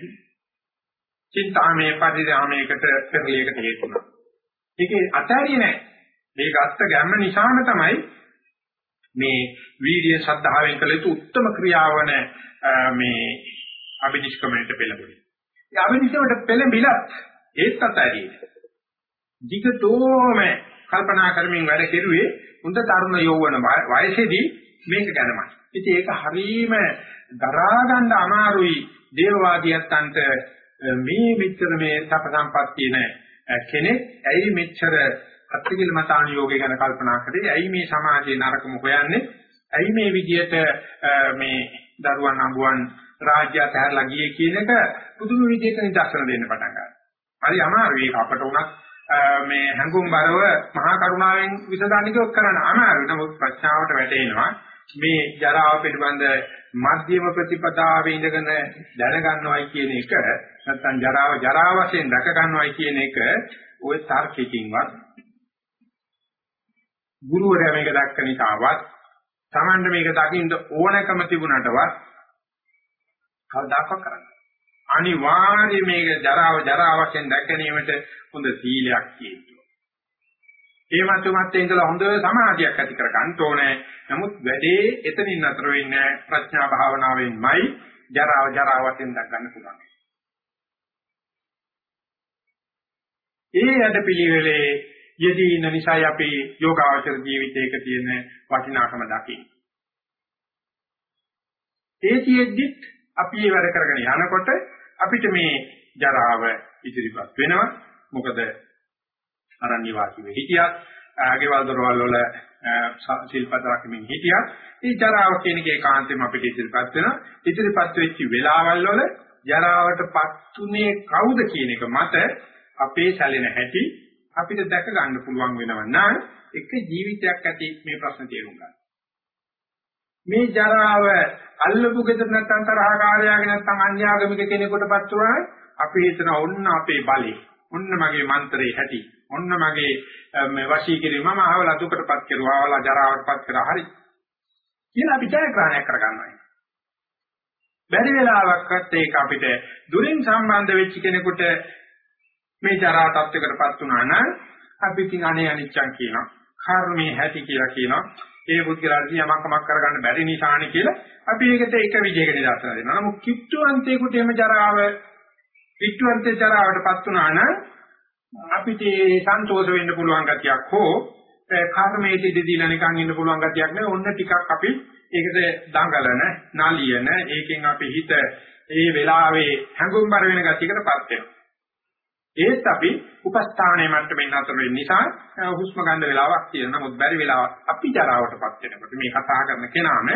චින්තාමේ පරිදාමයකට පෙරලියකට හේතු වුණා. ඒකේ අතාරියේ නැහැ. මේක අත්ත ගැම්ම නිසාම තමයි මේ වීර්ය ශ්‍රද්ධාවෙන් කළ යුතු උත්තරම ක්‍රියාවන මේ අභිනිෂ්ක්‍මණයට පෙළඹුණේ. ඒ අභිනිෂ්ක්‍මණයට පෙළඹිලත් ඒත් අතාරියේ. jigatoම කල්පනා කරමින් වැඩ කෙරුවේ හොඳ තරුණ යෞවන වයසේදී මේක ගැනමයි. ඉතින් ඒක හරීම දරා ගන්න අමාරුයි දේවවාදියන්ට මේ මෙච්චර මේ සප සම්පත්තිය නැ කෙනෙක් ඇයි මෙච්චර අත්තිකිල මතාන යෝගය ගැන කල්පනා කරේ ඇයි මේ සමාජයේ නරකම හොයන්නේ ඇයි මේ විදියට මේ දරුවන් අඹුවන් රාජ්‍ය අතහැරලා ගියේ කියන එක පුදුම විදිහට නිදර්ශන දෙන්න පටන් ගන්නවා. හරි අමාරුයි ඒක අපට උනත් මේ හැඟුම් බරව මහා කරුණාවෙන් විසඳන්න කිව්වොත් කරන්න අමාරුයි. නමුත් ප්‍රශ්නාවට වැටෙනවා මේ ජරාව පිළිබඳ මධ්‍යම ප්‍රතිපදාවේ ඉඳගෙන දැනගන්නවයි කියන එක නැත්නම් ජරාව ජරා වශයෙන් දැක ගන්නවයි කියන එක ওই තර්කකින්වත් ගුරුවරයා මේක දැක්ක නිසාවත් Tamanda මේක දකින්න ඕනකම තිබුණාටවත් කවදාකවත් කරන්නේ. අනිවාර්යයෙන් මේක ජරාව ජරා වශයෙන් දැක ගැනීමට හොඳ සීලයක් තියෙනවා. ඒ මතුමත් ඉඳලා හොඳ සමාධියක් ඇති කර ගන්න ඕනේ. නමුත් වැඩේ එතනින් නතර වෙන්නේ ප්‍රඥා භාවනාවෙන්මයි ජරාව ජරා වශයෙන් දැක ගන්න පුළුවන්. ඒ යද පිළිවෙලේ යෙදී ඉන්න නිසා අපි යෝගාචර ජීවිතයක තියෙන වටිනාකම දකින්න. ඒ තියෙද්දිත් අපි ඒ වැඩ කරගෙන යනකොට අපිට මේ ජරාව ඉදිරිපත් වෙනවා. මොකද අරණ්‍ය වාසීව හිටියත්, ආගේවල් දොරවල් වල ශිල්පත රකිමින් හිටියත්, මේ ජරාව කියන එක ඒකාන්තයෙන්ම අපිට ඉදිරිපත් වෙනවා. ඉදිරිපත් වෙච්ච වෙලාවල් වල ජරාවටපත් උනේ කවුද කියන එක මත අපේ සැලෙන හැටි අපිට දැක ගන්න පුළුවන් වෙනවා නම් එක ජීවිතයක් ඇති මේ ප්‍රශ්න තේරුම් ගන්න. මේ ජරාව අල්ලපු ගෙදර නැත්නම් තරහකාරයාගේ නැත්නම් අන්‍යාගමික කෙනෙකුටපත් වුණා අපි හිතන ඔන්න අපේ බලේ ඔන්න මගේ මන්ත්‍රේ හැටි ඔන්න මගේ මේ වශී කිරීම. මම අහවල දුකටපත් කරුවා වල ජරාවටපත් කරා හරි. කියලා අපි ජයග්‍රහණයක් කරගන්නවා. බැරි වෙලාවක්වත් ඒක අපිට දුරින් සම්බන්ධ වෙච්ච කෙනෙකුට මේ ජරා තත්වයකටපත් වුණා නම් අපි ඉතින් අනේ අනිච්චං කියනවා. කර්මයේ හැටි කියලා කියනවා. ඒ පුද්ගලයාට යමක් කමක් කරගන්න බැරි නිසානේ කියලා අපි ඒකට එක විදිහකට නිදර්ශන දෙනවා. නමුත් කිට්ටුවන්තයෙකුට එහෙම ජරාව කිට්ටුවන්තේ ජරාවටපත් වුණා නම් අපිට සන්තෝෂ වෙන්න පුළුවන් ගතියක් හෝ කර්මයේ ඉඳීලා නිකන් ඉන්න පුළුවන් ගතියක් නෙවෙයි ඔන්න ටිකක් අපි ඒකට දඟලන නාලියන ඒකෙන් අපි හිත ඒ වෙලාවේ හැඟුම්බර වෙන ගතියකටපත් වෙනවා. ඒත් අපි උපස්ථානයේ මට්ටමින් අතර වෙන නිසා හුස්ම ගන්න වෙලාවක් තියෙනවා. නමුත් බැරි වෙලාවක් අපි ජරාවටපත් වෙනකොට මේ කතා කරන කෙනාම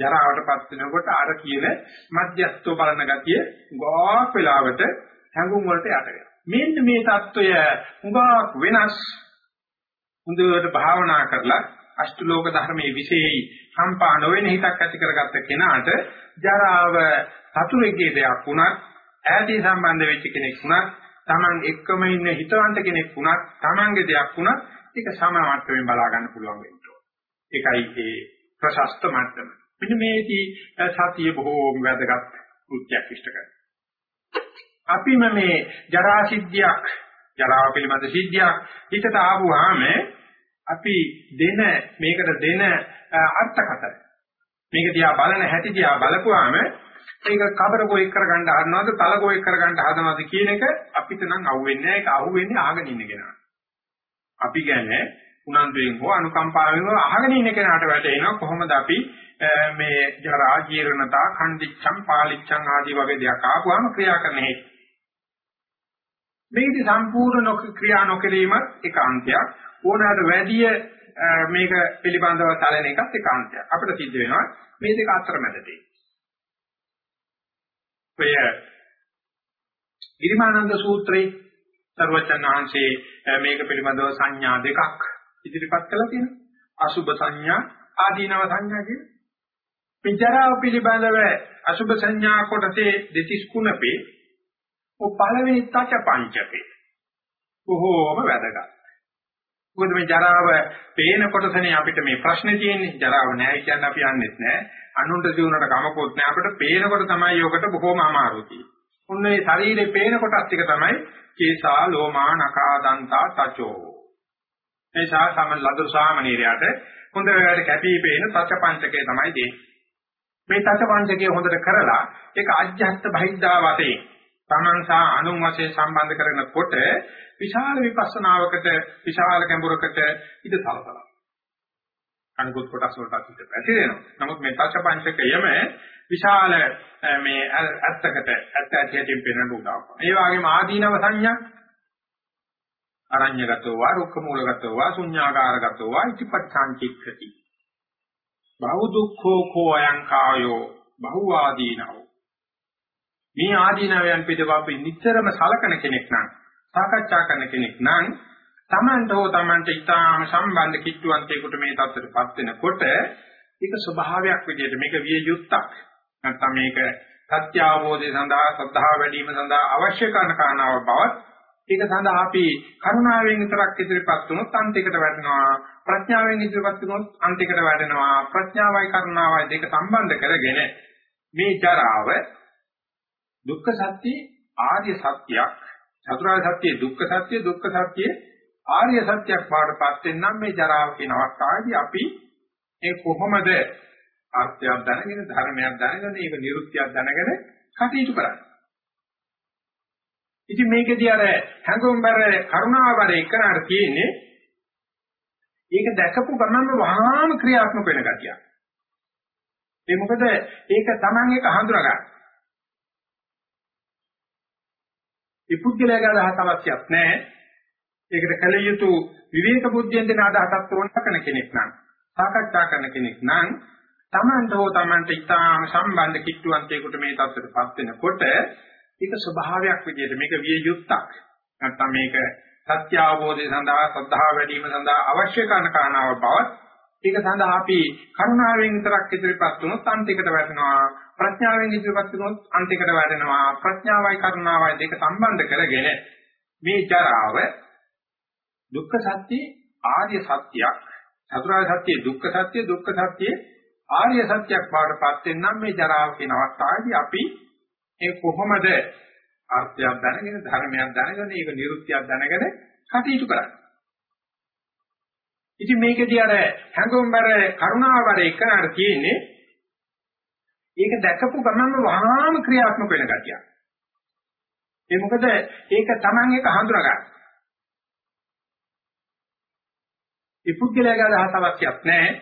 ජරාවටපත් වෙනකොට අර කියන මධ්‍යස්තෝ බලන ගතිය ගොක් වෙලාවට හැඟුම් වලට යට වෙනවා. මෙන්න මේ தত্ত্বය හුඟක් වෙනස්. හොඳට භාවනා කරලා අෂ්ටලෝක ධර්මයේ විශේෂයි සම්පා නොවන හිතක් ඇති කරගත්ත කෙනාට ජරාව සතුරෙකේ දෙයක් වුණත් ඈතී සම්බන්ධ වෙච්ච කෙනෙක් වුණත් Taman එක්කම ඉන්න හිතවන්ත කෙනෙක් වුණත් Tamanගේ දෙයක් වුණත් ඒක සමාවට්ටමින් බලා ගන්න පුළුවන් වෙන්න ඕන. ඒකයි ඒ ප්‍රශස්ත මට්ටම. මෙන්න මේදී සතිය බොහෝම වැදගත් කෘත්‍යයක් ඉෂ්ට කරනවා. අපිම මේ ජරා සිද්ධියක් ජරාව පිළිබඳ සිද්ධියක් හිතට ආවම අපි දෙන මේකට දෙන අර්ථකථන මේක දිහා බලන හැටි දිහා බලපුවාම ඒක කබර ගොයෙක් කරගන්න හදනවද තල ගොයෙක් කරගන්න හදනවද කියන එක අපිට නම් අහුවෙන්නේ නැහැ ඒක අහුවෙන්නේ අහගෙන ඉන්න කෙනා. අපි කියන්නේ උනන්දුවෙන් හෝ අනුකම්පාවෙන් හෝ අහගෙන ඉන්න කෙනාට වැටෙනවා කොහොමද අපි මේ ජරා ජීර්ණතා ඛණ්ඩිච්ඡම් පාලිච්ඡම් ආදී වගේ දෙයක් ආපුවාම ක්‍රියා කරන්න හේතු. මේකදී සම්පූර්ණ ක්‍රියා නොකිරීමත් ඒකාන්තයක් ඕනෑමට වැඩිය මේක පිළිබඳව සැලෙන එකත් ඒකාන්තයක්. අපිට සිද්ධ වෙනවා මේ දෙක අතරමැදදී. ඔය ගිරිමානන්ද සූත්‍රයේ සර්වචන් වහන්සේ මේක පිළිබඳව සංඥා දෙකක් ඉදිරිපත් කළා තියෙනවා. අසුභ සංඥා ආදීනව සංඥා කියන. පිටරාව පිළිබඳව අසුභ සංඥා කොටසේ දෙතිස් කුණපේ ඔ පළවෙනි තච පංචකේ. බොහෝම වැදගත්. මොකද මේ ජරාව පේන කොටසනේ අපිට මේ ප්‍රශ්නේ තියෙන්නේ. ජරාව නැහැ කියන්නේ අපි යන්නේත් නැහැ. අනුන්ට දිනුනට කමකොත් නැහැ. අපිට පේනකොට තමයි යෝකට බොහොම අමාරු තියෙන්නේ. උන්නේ ශරීරේ පේන කොටස් ටික තමයි කේසා ලෝමා නකා දන්තා තචෝ. මේ සා සම ලදරු සාමනීරයට හොඳ වෙලාවට කැපී පේන තච පංචකේ තමයි දෙන්නේ. මේ තච පංචකේ හොඳට කරලා ඒක අජ්ජත් බහිද්දා වශයෙන් තමන් සහ අනුන් වශයෙන් සම්බන්ධ කරනකොට විශාල විපස්සනාවකට විශාල ගැඹුරකට ඉඳ සලසනවා. අනිකුත් කොටස් වලට හිත පැතිරෙනවා. නමුත් මේ තච්ච පංචකයම විශාල මේ ඇත්තකට ඇත්ත ඇතියෙන් පෙනෙන උදාවක්. ඒ වගේම ආදීනව සංඥා අරඤ්‍යගතෝ වා රුක්ඛ මූලගතෝ වා ශුඤ්ඤාකාරගතෝ වා ඉතිපච්ඡාන්තික්ඛති. බහු දුක්ඛෝ කෝ අයං කායෝ බහු ආදීනව. මේ ආදීනවයන් පිටව අපි නිතරම සලකන කෙනෙක් නම් සාකච්ඡා කරන කෙනෙක් නම් තමන්ට හෝ තමන්ට ඊටාම සම්බන්ධ කිට්ටුවන්තයෙකුට මේ தත්තරපත් වෙනකොට ඒක ස්වභාවයක් විදිහට මේක විය යුත්තක්. නැත්නම් මේක සත්‍ය අවබෝධය සඳහා ශ්‍රද්ධාව වැඩි වීම සඳහා අවශ්‍ය කරන කාරණාව බවත් ඒක සඳහා අපි කරුණාවෙන් විතරක් ඉදිරිපත් වුණොත් අන්තිකට වැටෙනවා. ප්‍රඥාවෙන් ඉදිරිපත් වුණොත් අන්තිකට වැටෙනවා. ප්‍රඥාවයි කරුණාවයි දෙක සම්බන්ධ කරගෙන මේ ජරාව දුක්ඛ සත්‍ය ආර්ය සත්‍යයක් චතුරාර්ය සත්‍ය දුක්ඛ සත්‍ය දුක්ඛ සත්‍ය ආර්ය සත්‍යයක් බාටපත් වෙනනම් මේ ජරාව කියන අවස්ථාවේදී අපි ඒ කොහොමද අර්ථයක් දැනගෙන ධර්මයක් දැනගෙන ඒක නිරුක්තියක් දැනගෙන කටයුතු කරන්නේ ඉතින් මේකදී අර හැඟුම්බර කරුණාවර එකනට තියෙන්නේ ඒක දැකපු ගමන්ම වහාම ක්‍රියාත්මක වෙන ගතිය. ඒ මොකද ඒක Taman එක හඳුනා ගන්න. ඒ පුද්ගලයාගේ අදහස් අවශ්‍යත් නැහැ. ඒකට කල යුතු විවේක බුද්ධියෙන් දෙන අදහසක් තෝරන කරන කෙනෙක් නම් සාකච්ඡා කරන කෙනෙක් නම් Tamanට හෝ Tamanට ඉතාම සම්බන්ධ කිට්ටුවන්තයෙකුට මේ தත්ත්වයටපත් වෙනකොට ඒක ස්වභාවයක් විදිහට මේක විය යුක්තක්. නැත්නම් මේක සත්‍ය අවබෝධය සඳහා සද්ධා වැඩිම සඳහා අවශ්‍ය කරන කාරණාවක් බවත් ඒක සඳහා අපි කරුණාවෙන් විතරක් ඉදිරිපත් වුණොත් අන්තිකට වැටෙනවා ප්‍රඥාවෙන් ඉදිරිපත් වුණොත් අන්තිකට වැටෙනවා ප්‍රඥාවයි කරුණාවයි දෙක සම්බන්ධ කරගෙන මේ ජරාව දුක්ඛ සත්‍ය ආර්ය සත්‍යයක් චතුරාර්ය සත්‍ය දුක්ඛ සත්‍ය දුක්ඛ සත්‍ය ආර්ය සත්‍යයක් බවටපත් වෙනනම් මේ ජරාව කියන අවස්ථාවේදී අපි ඒ කොහොමද අර්ථයක් දැනගෙන ධර්මයක් දැනගෙන ඒක නිරුක්තියක් දැනගෙන කටයුතු කරන්නේ. ඉතින් මේකදී අර හැඟුම්බර කරුණාවර එකනට තියෙන්නේ ඒක දැකපු ගමන්ම වහාම ක්‍රියාත්මක වෙන ගතියක්. ඒ මොකද ඒක Taman එක හඳුනා ගන්න. ඒ පුද්ගලයාගේ අදහස අවශ්‍යත් නැහැ.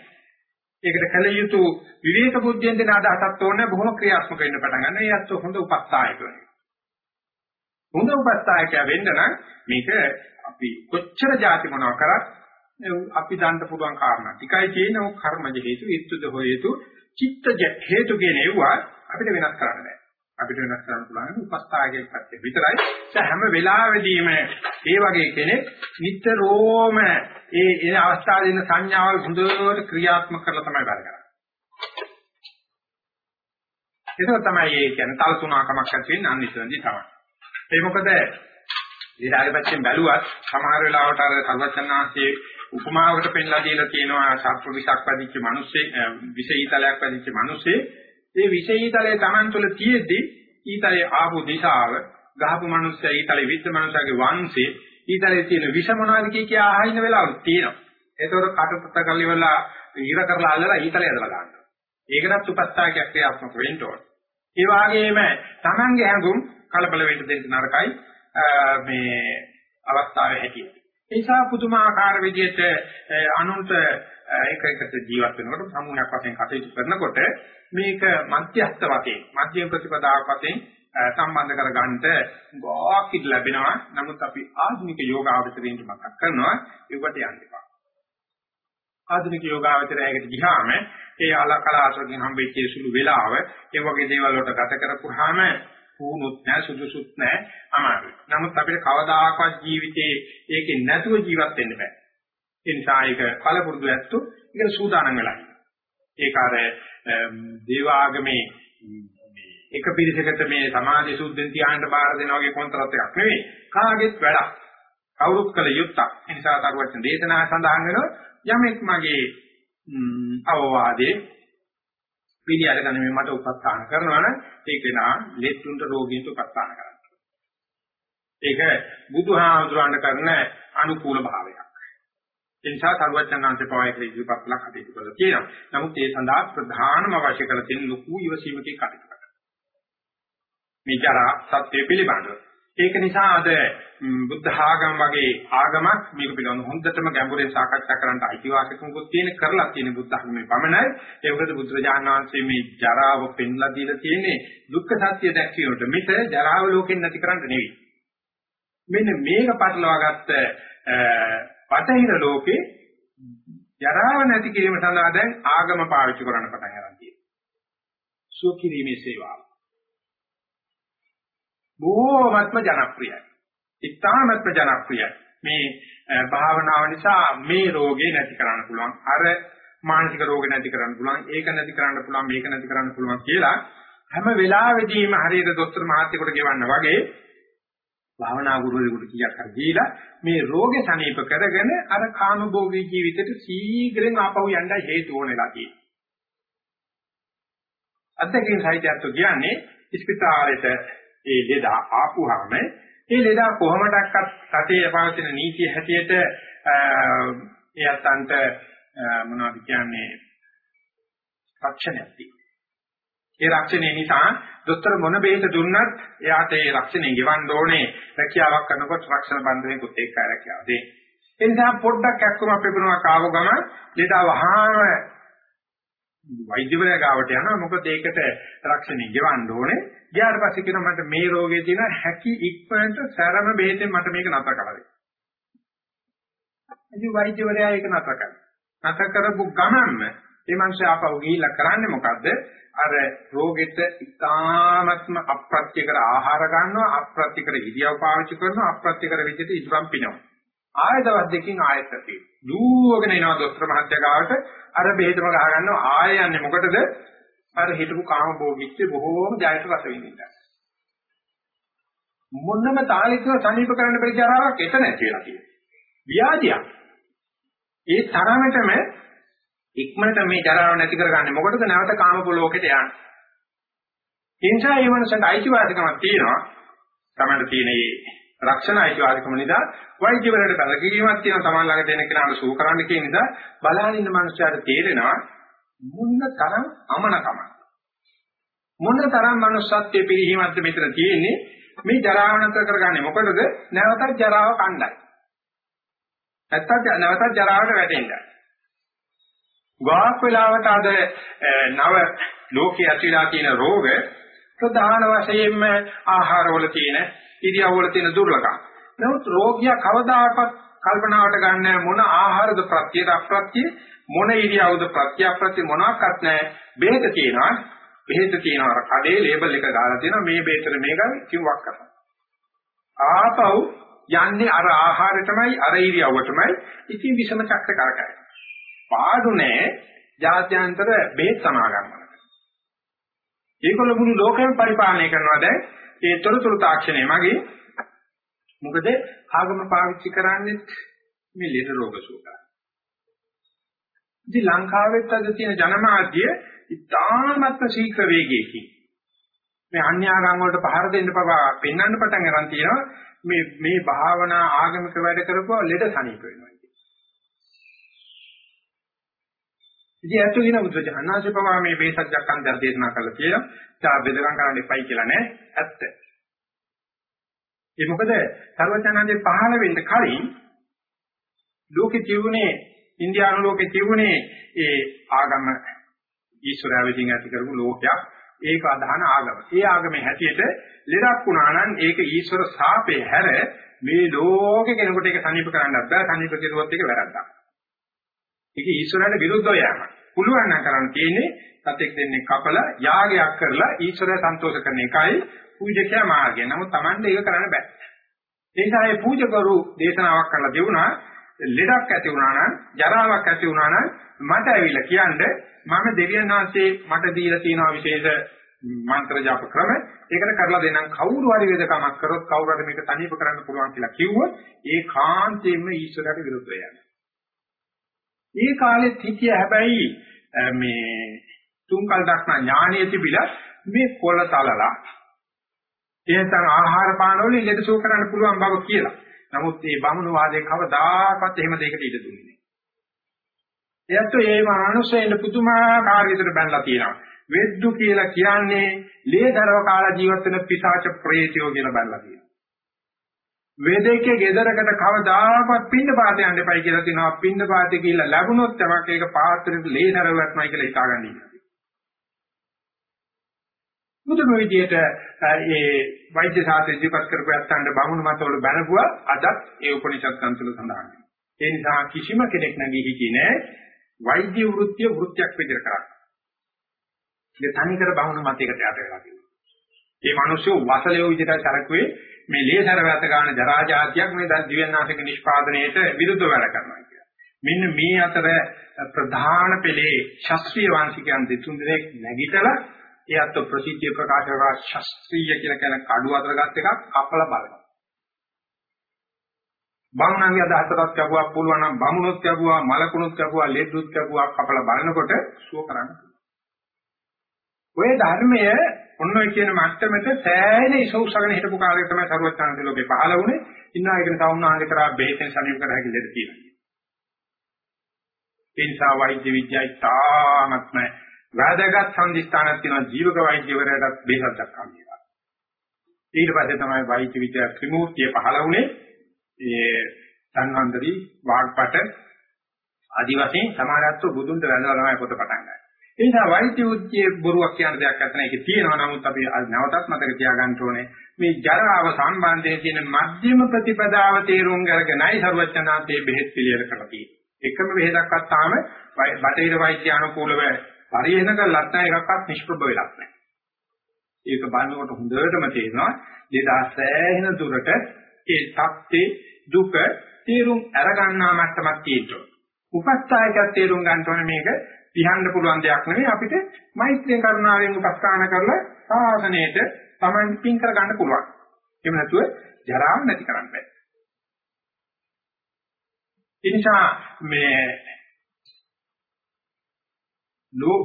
ඒකට කල යුතු විවේක බුද්ධියෙන් දෙන අදහසක් ඕනේ බොහොම ක්‍රියාත්මක වෙන්න පටන් ගන්න. ඒ අත් හොඳ උපස්ථායක වෙනවා. හොඳ උපස්ථායකයා වෙන්න නම් මේක අපි කොච්චර જાති මොනවා කරත් අපි දන්න පුළුවන් කාරණා. ටිකයි තියෙන ඔය කර්මජ හේතු, ඊත්තුද හේතු, චිත්තජ හේතු කියන ඒවා අපිට වෙනස් කරන්න බෑ. අපිට වෙනස් කරන්න පුළුවන් උපස්ථායකයෙක් පැත්තේ විතරයි. ඒ හැම වෙලාවෙදීම ඒ වගේ කෙනෙක් නිතරම ඒ එන අවස්ථාවේ ඉන්න සංඥාවල් හොඳට ක්‍රියාත්මක කරලා තමයි වැඩ කරන්නේ. ඒක තමයි ඒ කියන්නේ තල තුනකමක් ඇති වෙන්නේ අනිත්‍යදී තමයි. ඒ මොකද ඊළඟ පැත්තෙන් බැලුවත් සමහර වෙලාවට අර සර්වචන්නාංශයේ උපමාවකට පෙන්ලා දීලා තියෙනවා සත්ව විසක් වැඩිච්ච මිනිස්සේ විෂයීතලයක් වැඩිච්ච මිනිස්සේ ඒ විෂයීතලයේ Taman තුල තියෙද්දි ඊතලයේ ආපු දිශාව ගහපු මිනිස්සයා ඊතලයේ විද්ද මිනිසාගේ වංශේ ඊතලයේ තියෙන විෂ මොනවද කිය කිය ආහින වෙලාවක් තියෙනවා. ඒතකොට කටපුත්ත කල්ලිවලා ඉර කරලා අල්ලලා ඊතලයේ ඇදලා ගන්නවා. ඒකටත් උපස්ථායකයක් ක්‍රියාත්මක වෙන්න ඕන. ඒ වගේම Tamange හැඟුම් කලබල වෙන්න දෙන්න නරකයි මේ අවස්ථාවේ හැටියට. ඒ නිසා පුදුමාකාර විදිහට අනුන්ට එක එකට ජීවත් වෙනකොට සමුණයක් වශයෙන් කටයුතු කරනකොට මේක මධ්‍යස්ථ වශයෙන් මධ්‍යම ප්‍රතිපදාවක් වශයෙන් සම්බන්ධ කරගන්නට ගොඩක් ඉඩ ලැබෙනවා. නමුත් අපි ආධුනික යෝගාවචරයෙන් මතක් කරනවා ඒකට යන්න එපා. ආධුනික යෝගාවචරයකට ගියාම ඒ අලකලාසකින් හම්බෙච්ච සුළු වෙලාව ඒ වගේ දේවල් වලට ගත කරපුවාම පුහුණුත් නැහැ සුදුසුත් නැහැ අමාරුයි. නමුත් අපිට කවදාකවත් ජීවිතේ ඒකේ නැතුව ජීවත් වෙන්න බෑ. ඒ නිසා ඒක කලපුරුදු ඇත්තෝ ඒකට සූදානම් වෙලා ඒක අර දේවාගමේ එක පිරිසකට මේ සමාධි සුද්ධෙන් තියාන්න බාර දෙනා වගේ කොන්ත්‍රාත් එකක් නෙවෙයි. කාගෙත් වැඩක්. කවුරුත් කළ යුත්තක්. ඒ නිසා තරුවචන දේශනා සඳහන් වෙනවා යමෙක් මගේ අවවාදේ පිළි අරගෙන මේ මට උපස්ථාන කරනවා නම් ඒක නා ලෙට්ටුන්ට රෝගීන්ට උපස්ථාන කරනවා. ඒක බුදුහාමුදුරන්ට කරන අනුකූල භාවයක්. ඒ නිසා සර්වඥාන්සේ පවයක ඉදිරිපත් ලක් කටයුතු කරලා තියෙනවා. නමුත් ඒ සඳහා ප්‍රධානම අවශ්‍ය කරලා තියෙන ලොකු ඉවසීමකින් කටයුතු කරනවා. මේ ජරා සත්‍ය පිළිබඳව. ඒක නිසා අද බුද්ධ ආගම වගේ ආගමක් මේක පිළිබඳව හොඳටම ගැඹුරින් සාකච්ඡා කරන්න අයිතිවාසිකමකුත් තියෙන කරලා තියෙන බුද්ධ ආගමේ පමණයි. ඒ වගේද බුදුරජාණන් වහන්සේ මේ ජරාව පෙන්ලා දීලා තියෙන්නේ. දුක්ඛ සත්‍ය දැක්වියට මිස ජරාව ලෝකෙන් නැති කරන්න නෙවෙයි. මෙන්න මේක පටලවාගත්ත පතහිර ලෝකේ ජරාව නැති කිරීම සඳහා දැන් ආගම පාවිච්චි කරන්න පටන් ගන්න තියෙනවා. සුවකිරීමේ සේවාව. බොහෝමත්ම ජනප්‍රියයි. ඉතාමත්ම ජනප්‍රියයි. මේ භාවනාව නිසා මේ රෝගේ නැති කරන්න පුළුවන්. අර මානසික රෝග නැති කරන්න පුළුවන්. ඒක නැති කරන්න පුළුවන්. මේක නැති කරන්න පුළුවන් කියලා හැම වෙලාවෙදීම හරියට දොස්තර මහත්තයෙකුට කියවන්න වගේ භාවනා ගුරුවරයෙකුට කීයක් හරි දීලා මේ රෝගේ සනීප කරගෙන අර කාමභෝගී ජීවිතයට ශීඝ්‍රයෙන් ආපහු යන්න හේතු ඕනෙලා තියෙනවා. අත්දැකීම් සාහිත්‍යයත් කියන්නේ ඉස්පිතාලෙට ඒ ලෙඩ ආපුවාම ඒ ලෙඩ කොහොමඩක්වත් රටේ පවතින නීතිය හැටියට ඒ අතන්ට මොනවද කියන්නේ රක්ෂණයක් තියෙනවා. ඒ රක්ෂණය නිසා දොස්තර මොන බේත දුන්නත් එයාට ඒ රක්ෂණය ගෙවන්න ඕනේ රැකියාවක් කරනකොට රක්ෂණ බන්ධනයකුත් එක්ක රැකියාව දෙන්න. ඒ නිසා පොඩ්ඩක් ඇක්කම අපේපුණා කාව ගම ලෙඩ වහාම වෛද්‍යවරයා ගාවට යනවා මොකද ඒකට රක්ෂණය ගෙවන්න ඕනේ. ගියාට පස්සේ කියනවා මට මේ රෝගේ තියෙන හැකි ඉක්මනට සැරම බෙහෙතෙන් මට මේක නතර කරලා දෙන්න. ඉතින් වෛද්‍යවරයා ඒක නතර කරනවා. නතර කරපු ගමන්ම මේ මිනිස්සු ආපහු ගිහිල්ලා කරන්නේ මොකද්ද? අර රෝගෙට ඉතාමත්ම අප්‍රත්‍යකර ආහාර ගන්නවා, අප්‍රත්‍යකර ඉරියව් පාවිච්චි කරනවා, අප්‍රත්‍යකර විදිහට ඉදරම් පිනවනවා. ආය දවස් දෙකකින් ආයෙත් ඇති. දුවගෙන එනවා දොස්තර මහත්තයා ගාවට අර බෙහෙතම ගහ ගන්නවා ආයෙ යන්නේ මොකටද? අර හිටපු කාම භෝගිච්ච බොහෝම ජයත රස විඳින්න. මොන්නම තාලිකව සනීප කරන්න බැරි ජරාවක් එතන ඇති වෙලා තියෙනවා. ව්‍යාධියක්. ඒ තරමටම ඉක්මනට මේ ජරාව නැති කරගන්නේ මොකටද නැවත කාම පොලෝකෙට යන්නේ. ඒ නිසා මේ මනසට අයිතිවාසිකමක් තියෙනවා. තමයි තියෙන මේ රක්ෂණ අයිතිවාසිකම නිසා වෛද්‍යවරයාට බැලකීමක් තියෙනවා Taman ළඟ දෙන කෙනාට සූ කරන්න කියන නිසා බලන ඉන්න මනුස්සයාට තේරෙනවා මොන තරම් අමනකම මොන තරම් manussත්වයේ පිළිහිමක්ද මෙතන තියෙන්නේ මේ ජරාව නැතර කරගන්නේ. මොකටද? නැවතත් ජරාව කණ්ඩායි නැත්තම් නැවතත් ජරාවට වැටෙන්නයි ගාක් වෙලාවට අද නව ලෝකයේ ඇතිලා තියෙන රෝග ප්‍රධාන වශයෙන්ම ආහාරවල තියෙන ඉරියව්වල තියෙන දුර්ලභකම්. නමුත් රෝගියා කවදාකවත් කල්පනාවට ගන්න මොන ආහාරද ප්‍රත්‍යද අප්‍රත්‍ය මොන ඉරියව්ද ප්‍රත්‍ය අප්‍රත්‍ය මොනවාක්වත් නැහැ. බෙහෙත තියෙනවා. බෙහෙත තියෙනවා. කඩේ ලේබල් එක දාලා තියෙනවා මේ බෙහෙතට මේක කිව්වක් කරනවා. ආපහු යන්නේ අර ආහාරයටමයි අර ඉරියව්වටමයි. ඉතින් විෂම චක්‍ර කරකැයි. පාඩු නැහැ ජාත්‍යන්තර බෙහෙත් සමාගම් වල. ඒකවල මුළු ලෝකෙම පරිපාලනය කරනවා දැන් ඒ තොරතුරු තාක්ෂණය මගේ. මොකද ආගම පාවිච්චි කරන්නේ මේ ලෙඩ රෝග සුවකරන. ඉතින් ලංකාවෙත් අද තියෙන ජනමාධ්‍ය ඉතාමත්ම ශීඝ්‍ර වේගයකින් මේ අන්‍යාගම් වලට පහර දෙන්න පවා පෙන්වන්න පටන් ගන්න තියෙනවා. මේ මේ භාවනා ආගමික වැඩ කරපුවා ලෙඩ සනීප වෙනවා. ඉතින් ඇත්ත කියන බුදුජානනාංශ පවා මේ බේසක් ජක්කන් දේශනා කළා කියලා තා බෙදගම් කරන්න එපයි කියලා නෑ ඇත්ත. ඒ මොකද සර්වඥාන්සේ පහළ වෙන්න කලින් ලෝකෙ තිබුණේ ඉන්දියානු ලෝකෙ තිබුණේ ඒ ආගම ඊශ්වරය විසින් ඇති කරපු ලෝකයක් ඒක අදහන ආගම. ඒ ආගමේ හැටියට ලෙඩක් වුණා නම් ඒක ඊශ්වර සාපේ හැර මේ ලෝකෙ කෙනෙකුට ඒක සනීප කරන්නත් බෑ. සනීප කෙරුවොත් ඒක වැරද්දක්. ඒක ඊශ්වරයට විරුද්ධව යෑමක්. පුළුවන් නම් කරන්න තියෙන්නේ සතෙක් දෙන්නේ කපලා යාගයක් කරලා ඊශ්වරය සන්තෝෂ කරන එකයි පූජකයා මාර්ගය. නමුත් Tamande ඒක කරන්න බෑ. ඒ නිසා මේ පූජකරු දේශනාවක් කරලා දෙවුණා ලෙඩක් ඇති වුණා නම් ජරාවක් ඇති වුණා නම් මට ඇවිල්ලා කියන්නේ මම දෙවියන් වහන්සේ මට දීලා තියෙන විශේෂ මන්ත්‍ර ජප ක්‍රම ඒකට කරලා දෙන්නම් කවුරු හරි වේදකමක් කරොත් කවුරු හරි මේක තනියම කරන්න පුළුවන් කියලා කිව්වොත් ඒ කාන්තේම ඊශ්වරයට විරුද්ධ වෙනවා. ඒ කාලෙත් හිතිය හැබැයි මේ තුන්කල් දක්නා ඥානීය තිබිලා මේ කොළ තලලා එහෙනම් ආහාර පාන වලින් ලෙඩ සුව කරන්න පුළුවන් බව කියලා. නමුත් මේ බමුණු වාදයේ කවදාකවත් එහෙම දෙයකට ඉඩ දුන්නේ නැහැ. එයත් ඒ මානුෂයෙන් පුදුමාකාර විදිහට බැලලා තියෙනවා. වෙද්දු කියලා කියන්නේ ලේදරව කාලා ජීවත් වෙන පිසාච ප්‍රේතයෝ කියලා බැලලා තියෙනවා. වේදේකේ ගෙදරකට කවදාකවත් පින්න පාත යන්න එපයි කියලා තියෙනවා පින්න පාතේ කියලා ලැබුණොත් තමක් ඒක පාත්‍රෙට ලේනර වැටමයි කියලා හිතාගන්න ඉන්නවා. මුදුම විදියට ඒ වෛද්‍ය ශාස්ත්‍ර ඉදිරිපත් කරපු ඇත්තන්ට බමුණු මතවල බැනපුවා අදත් ඒ උපනිෂද් ග්‍රන්ථවල සඳහන් ඒ නිසා කිසිම කෙනෙක් නැගී හිටියේ නෑ වෛද්‍ය වෘත්තිය වෘත්තියක් විදිහට කරන්නේ. ඒ තනිකර බමුණු මතයකට යට වෙලා තියෙනවා. මේ මිනිස්සු වසලයෝ විදිහට සරකුවේ මේ ලේසර වැත ගන්න ජරා ජාතියක් මේ දිව්‍යනාශක නිෂ්පාදනයේට විරුද්ධව වැඩ කරනවා කියලා. මෙන්න මේ අතර ප්‍රධාන පෙළේ ශාස්ත්‍රීය වංශිකයන් දෙතුන් දෙනෙක් නැගිටලා ඒ අත ප්‍රසිද්ධිය ප්‍රකාශ කරලා ශාස්ත්‍රීය කියලා කියන කඩුව අතර ගත් එකක් කපලා බලනවා. බමුණන්ගේ අදහසටත් කැපුවා පුළුවන් නම් බමුණොත් කැපුවා මලකුණොත් කැපුවා ලෙඩුත් කැපුවා කපලා බලනකොට සුව කරන්න ඔය ධර්මය ඔන්න ඔය කියන මට්ටමට සෑහෙන ඉසෝසගෙන හිටපු කාලයක තමයි සරුවචාන්ද ලෝකේ පහළ වුණේ ඉන්නා ඒකන තවුනාගේ තරහ බෙහෙතෙන් සනීප කර හැකි දෙයක් තියෙනවා. ඒ නිසා වෛද්‍ය විද්‍යාවයි තාමත්ම වැදගත් සම්දිස්ථානක් තියෙනවා ජීවක වෛද්‍යවරයාට බෙහෙත් දක්වන්නේ ඊට පස්සේ තමයි වෛද්‍ය විද්‍යාව ත්‍රිමූර්තිය පහළ වුණේ ඒ සංවන්දරි වාග්පට ආදි වශයෙන් සමාරත්ව බුදුන්ට වැඳලා තමයි පොත පටන් ගන්නේ. ඒ නිසා වෛද්‍ය උද්දී බොරුවක් කියන දෙයක් නැත්නම් ඒකේ තියෙනවා. නමුත් අපි නැවතත් මතක තියාගන්න ඕනේ මේ ජරාව සම්බන්ධයෙන් තියෙන මධ්‍යම ප්‍රතිපදාව තේරුම් ගන්නයි සර්වඥාන්තයේ බෙහෙත් පිළියෙල කරලා තියෙන්නේ. එකම බෙහෙතක්වත් තාම බටහිර වෛද්‍ය අනුකූලව පරිහරණය කරලත් නැහැ එකක්වත් නිෂ්ප්‍රභ වෙලක් නැහැ. ඒක බලනකොට හොඳටම තේරෙනවා 2000 සෑහෙන දුරට ඒ සත්‍යේ දුක තේරුම් අරගන්නා මට්ටමක් තියෙනවා. උපස්ථායකයක් තේරුම් ගන්න ඕනේ මේක පිහන්න පුළුවන් දෙයක් නෙවෙයි අපිට මෛත්‍රිය කරුණාවෙන් උපස්ථාන කරලා සාසනයේට Taman පින් කර ගන්න පුළුවන්. එහෙම නැතුව ජරාව නැති කරන්න බෑ. ඒ නිසා මේ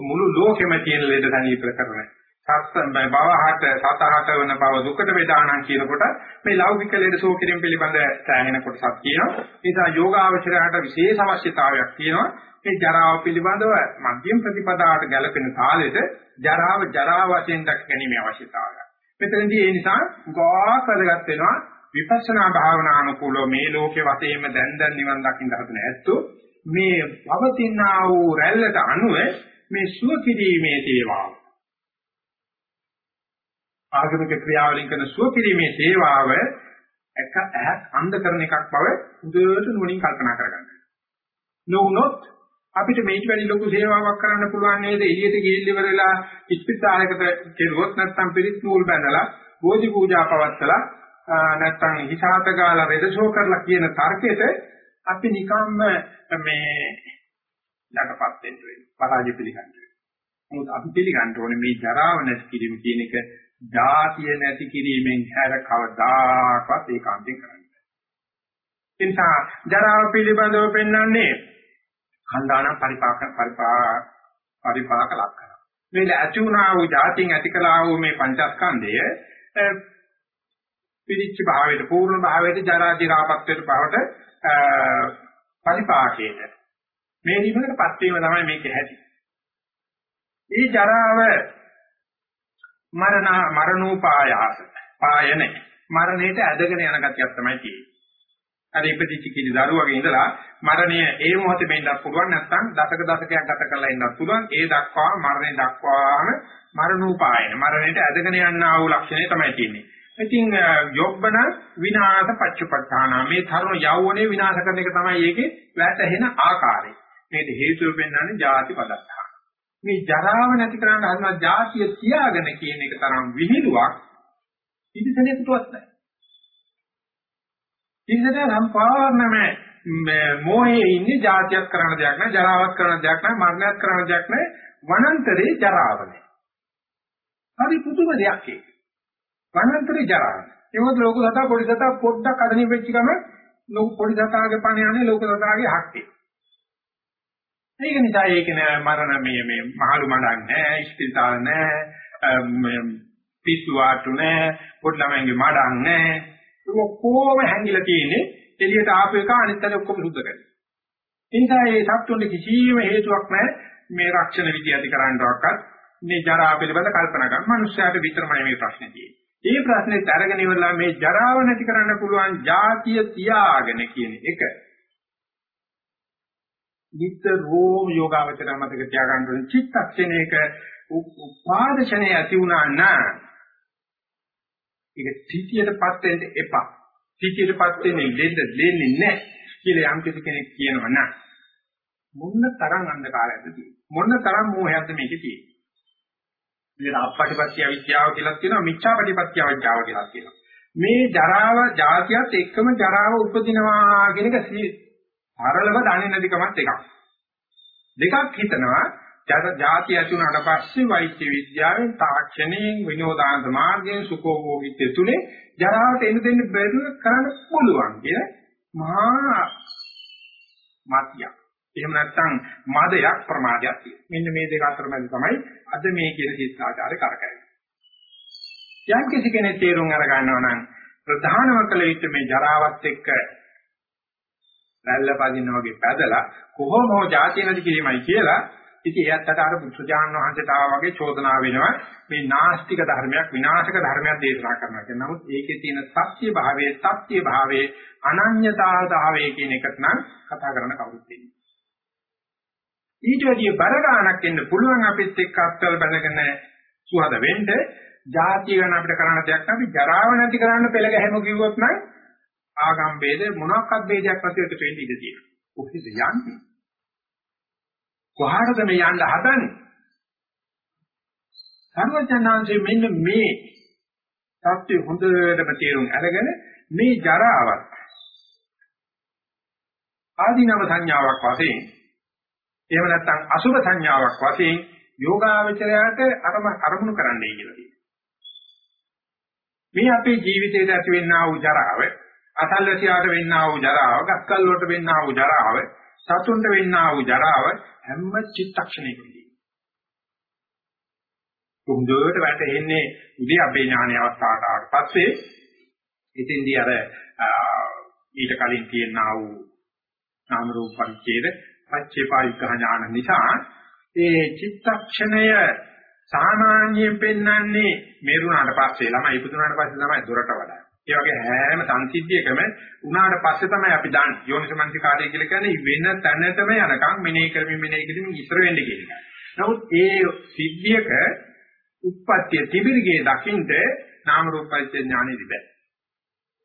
මුළු ලෝකෙම තියෙන ලෙඩ සනීප කරන සත්සන් බවහට සතහට වෙන බව දුකට වේදානං කියනකොට මේ ලෞකික ලෙඩ සෝකිරීම පිළිබඳ සෑහෙන කොටසක් කියනවා. ඒ නිසා යෝගාවචරයට විශේෂ අවශ්‍යතාවයක් තියෙනවා. මේ ජරාව පිළිබඳව මධ්‍යම ප්‍රතිපදාවට ගැලපෙන කාලෙට ජරාව ජරා වශයෙන් දක් ගැනීම අවශ්‍යතාවයක්. මෙතනදී ඒ නිසා ගාක් වැඩගත් වෙනවා විපස්සනා භාවනා අනුකූලව මේ ලෝකේ වශයෙන්ම දැන් දැන් නිවන් දකින්න හදන ඇත්තෝ මේ පවතිනා වූ රැල්ලට අනුව මේ සුව කිරීමේ තේවාව ආගමික ක්‍රියාවලින් කරන සුවපිරීමේ සේවාව එක ඇහක් අන්ධ කරන එකක් බව හොඳට නුවණින් කල්පනා කරගන්න. නොවුනොත් අපිට මේක වැඩි ලොකු සේවාවක් කරන්න පුළුවන් නේද එළියට ගිහින් ඉවරලා ඉස්පිතාලයකට ගෙරුවොත් නැත්නම් පිරිත් නූල් බැඳලා බෝධි පූජා පවත්ලා නැත්නම් හිසాత ගාලා රෙදසෝ කරලා කියන තර්කෙට අපි නිකම්ම මේ යටපත් වෙන්න වෙනවා. පරාජය පිළිගන්න වෙනවා. මොකද අපි පිළිගන්න ඕනේ මේ ජරාව නැති කිරීම කියන එක ධාතිය නැති කිරීමෙන් හැර කවදාකවත් ඒකාන්තයෙන් කරන්නේ නැහැ. ඒ නිසා ජරාව පිළිබඳව පෙන්වන්නේ කන්දාන පරිපාක පරිපාක පරිපාක ලක්ෂණ. මේ ඇති වුණා වූ ධාතියෙන් ඇති කළා වූ මේ පංචස්කන්ධය පිළිච්ච භාවයට පූර්ණ භාවයට ජරා දිරාපත්වයට බවට පරිපාකයට මේ නිමකටපත් වීම තමයි මේකේ හැටි. මේ ජරාව මරණ මරණෝපායාස පායන මරණයට ඇදගෙන යන ගතියක් තමයි තියෙන්නේ. අර ඉපදිච්ච කිසි දරුවගේ ඉඳලා මරණය ඒ මොහොතේ වෙන්නත් පුළුවන් නැත්නම් දශක දශකයක් ගත කරලා ඉන්නත් පුළුවන්. ඒ දක්වා මරණය දක්වාම මරණෝපායන මරණයට ඇදගෙන යනා වූ ලක්ෂණය තමයි තියෙන්නේ. ඉතින් යොබ්බන විනාශ පච්චපට්ඨාන මේ තරුණ යෞවනේ විනාශ කරන එක තමයි ඒකේ වැටහෙන ආකාරය. මේක හේතුව පෙන්වන්නේ ಜಾති පදත්තා. මේ ජරාව නැති කරන්න හදන જાතිය තියාගෙන කියන එක තරම් විහිළුවක් ඉදිසනෙකටවත් නැහැ. ඉදිසන සම්පූර්ණම මොහේ ඉන්නේ જાතියක් කරන දෙයක් නෑ, ජරාවක් කරන දෙයක් නෑ, මරණයක් කරන දෙයක් නෑ, වනාන්තරේ ජරාව නෑ. හරි පුදුම දෙයක් ඒක. වනාන්තරේ ජරාව. ඒ මොකද ලෝක සතා පොඩි සතා පොඩ්ඩක් අදණි වෙච්ච ගම ලෝක පොඩි සතාගේ පණ යන්නේ ලෝක සතාගේ හක්කේ. ඒක නිසා ඒක නෑ මරණ මේ මේ මහලු මඩක් නෑ ඉස්පිරිතාල නෑ පිස්සු වාටු නෑ පොඩි ළමයින්ගේ මඩක් නෑ ඒක කොහොම හැංගිලා තියෙන්නේ එළියට ආපු එක අනිත් අය ඔක්කොම සුද්ධ කරනවා. ඒ නිසා මේ සත්තුන්ට කිසිම හේතුවක් නැහැ මේ රක්ෂණ විදිය ඇති කරන්නවක්වත් මේ ජරා පිළිබඳ කල්පනා කරන මනුස්සයාට විතරමයි මේ ප්‍රශ්නේ තියෙන්නේ. මේ ප්‍රශ්නේ අරගෙන ඉවරලා මේ ජරාව නැති කරන්න පුළුවන් જાතිය තියාගෙන කියන එක නිතරම යෝගාවචර මතක තියාගන්න ඕනේ චිත්තක්ෂණයක උපාදචනය ඇති වුණා නම් ඒක තීතියටපත් වෙන්න එපා. තීතියටපත් වෙන්නේ දෙන්න දෙන්නේ නැහැ කියලා යම් කෙනෙක් කියනවා නම් මොන්න තරම් අන්ධකාරයක්ද තියෙන්නේ. මොන්න තරම් මෝහයක්ද මේකේ තියෙන්නේ. මේක අපපටිපත්‍ය විද්‍යාව කියලා කියනවා මිච්ඡාපටිපත්‍ය විද්‍යාව කියලා කියනවා. මේ ජරාව જાතියත් එක්කම ජරාව උපදිනවා කියන එක සරලව දන්නේ නැතිකමත් එකක්. දෙකක් හිතනවා ජාති ඇති වුණාට පස්සේ වෛද්‍ය විද්‍යාවෙන් තාක්ෂණයෙන් විනෝදාන්ත මාර්ගයෙන් සුඛෝභෝගීත්වය තුනේ ජරාවට එන දෙන්න බැරුව කරන්න පුළුවන් කිය මහා මාත්‍යක්. එහෙම නැත්නම් මදයක් ප්‍රමාදයක් තියෙනවා. මෙන්න මේ දෙක අතර මැද තමයි අද මේ කියන ශිෂ්ටාචාරය කරකැවෙන්නේ. යම් කිසි කෙනෙක් තේරුම් අර ගන්නවා නම් ප්‍රධානම කළ යුත්තේ මේ ජරාවත් එක්ක රැල්ල පදින්න වගේ පැදලා කොහොම හෝ જાතිය නැති කිරීමයි කියලා ඉතින් එයත් අර බුදුජානන වහන්සේට ආවා වගේ චෝදනා වෙනවා. මේ නාස්තික ධර්මයක් විනාශක ධර්මයක් දේශනා කරනවා කියන නමුත් ඒකේ තියෙන සත්‍ය භාවයේ සත්‍ය භාවයේ අනන්‍යතාවතාවයේ කියන එකට නම් කතා කරන්න කවුරුත් ඉන්නේ ඊට වැඩිය බර ගන්නක් එන්න පුළුවන් අපිත් එක්ක අත්වල බඳගෙන සුවද වෙන්න. ಜಾතිය ගැන අපිට කරන්න දෙයක් අපි ජරාව නැති කරන්න පෙළ ගැහෙමු කිව්වොත් නම් ආගම් ભેද මොනක්වත් ભેදයක් නැති එකට වෙන්න ඉඩ තියෙනවා. කොහෙද යන්නේ? කොහාටද මේ යන්න හදන්නේ? සර්වඥාන්සේ මෙන්න මේ සත්‍ය හොඳටම තේරුම් අරගෙන මේ ජරාවත් ආදීනව සංඥාවක් වශයෙන් එහෙම නැත්නම් අසුභ සංඥාවක් වශයෙන් යෝගාවචරයට අරම අරමුණු කරන්නයි කියලා කියනවා. මේ අපේ ජීවිතේට ඇති වෙන්නා වූ ජරාව, අසල්වැසියාට වෙන්නා වූ ජරාව, ගස්කල් වලට වෙන්නා වූ ජරාව, සතුන්ට වෙන්නා වූ ජරාව හැම චිත්තක්ෂණයකදී. හොඳට වැටෙන්නේ උදී අපේ ඥානය අවස්ථාවට ආවට පස්සේ ඉතින්දී අර ඊට කලින් තියෙනා වූ නාම රූප පරිච්ඡේද පච්චේපායික ඥාන නිසා ඒ චිත්තක්ෂණය සාමාන්‍යයෙන් පෙන්වන්නේ මේරුණාට පස්සේ ළමයි ඉපදුනාට පස්සේ තමයි දොරට වඩා. ඒ වගේ හැම සංසිද්ධියකම උනාට පස්සේ තමයි අපි දාන්නේ යෝනිසමනසිකාරය කියලා කියන්නේ වෙන තැනටම යනකම් මෙනෙහි කරමින් මෙනෙහි කරමින් ඉස්සර වෙන්න කියන එක. නමුත් ඒ සිද්ධියක උප්පත්තිය තිබිරිගේ දකින්ද නාම රූප පරිච්ඡේද ඥානෙ දිබෑ.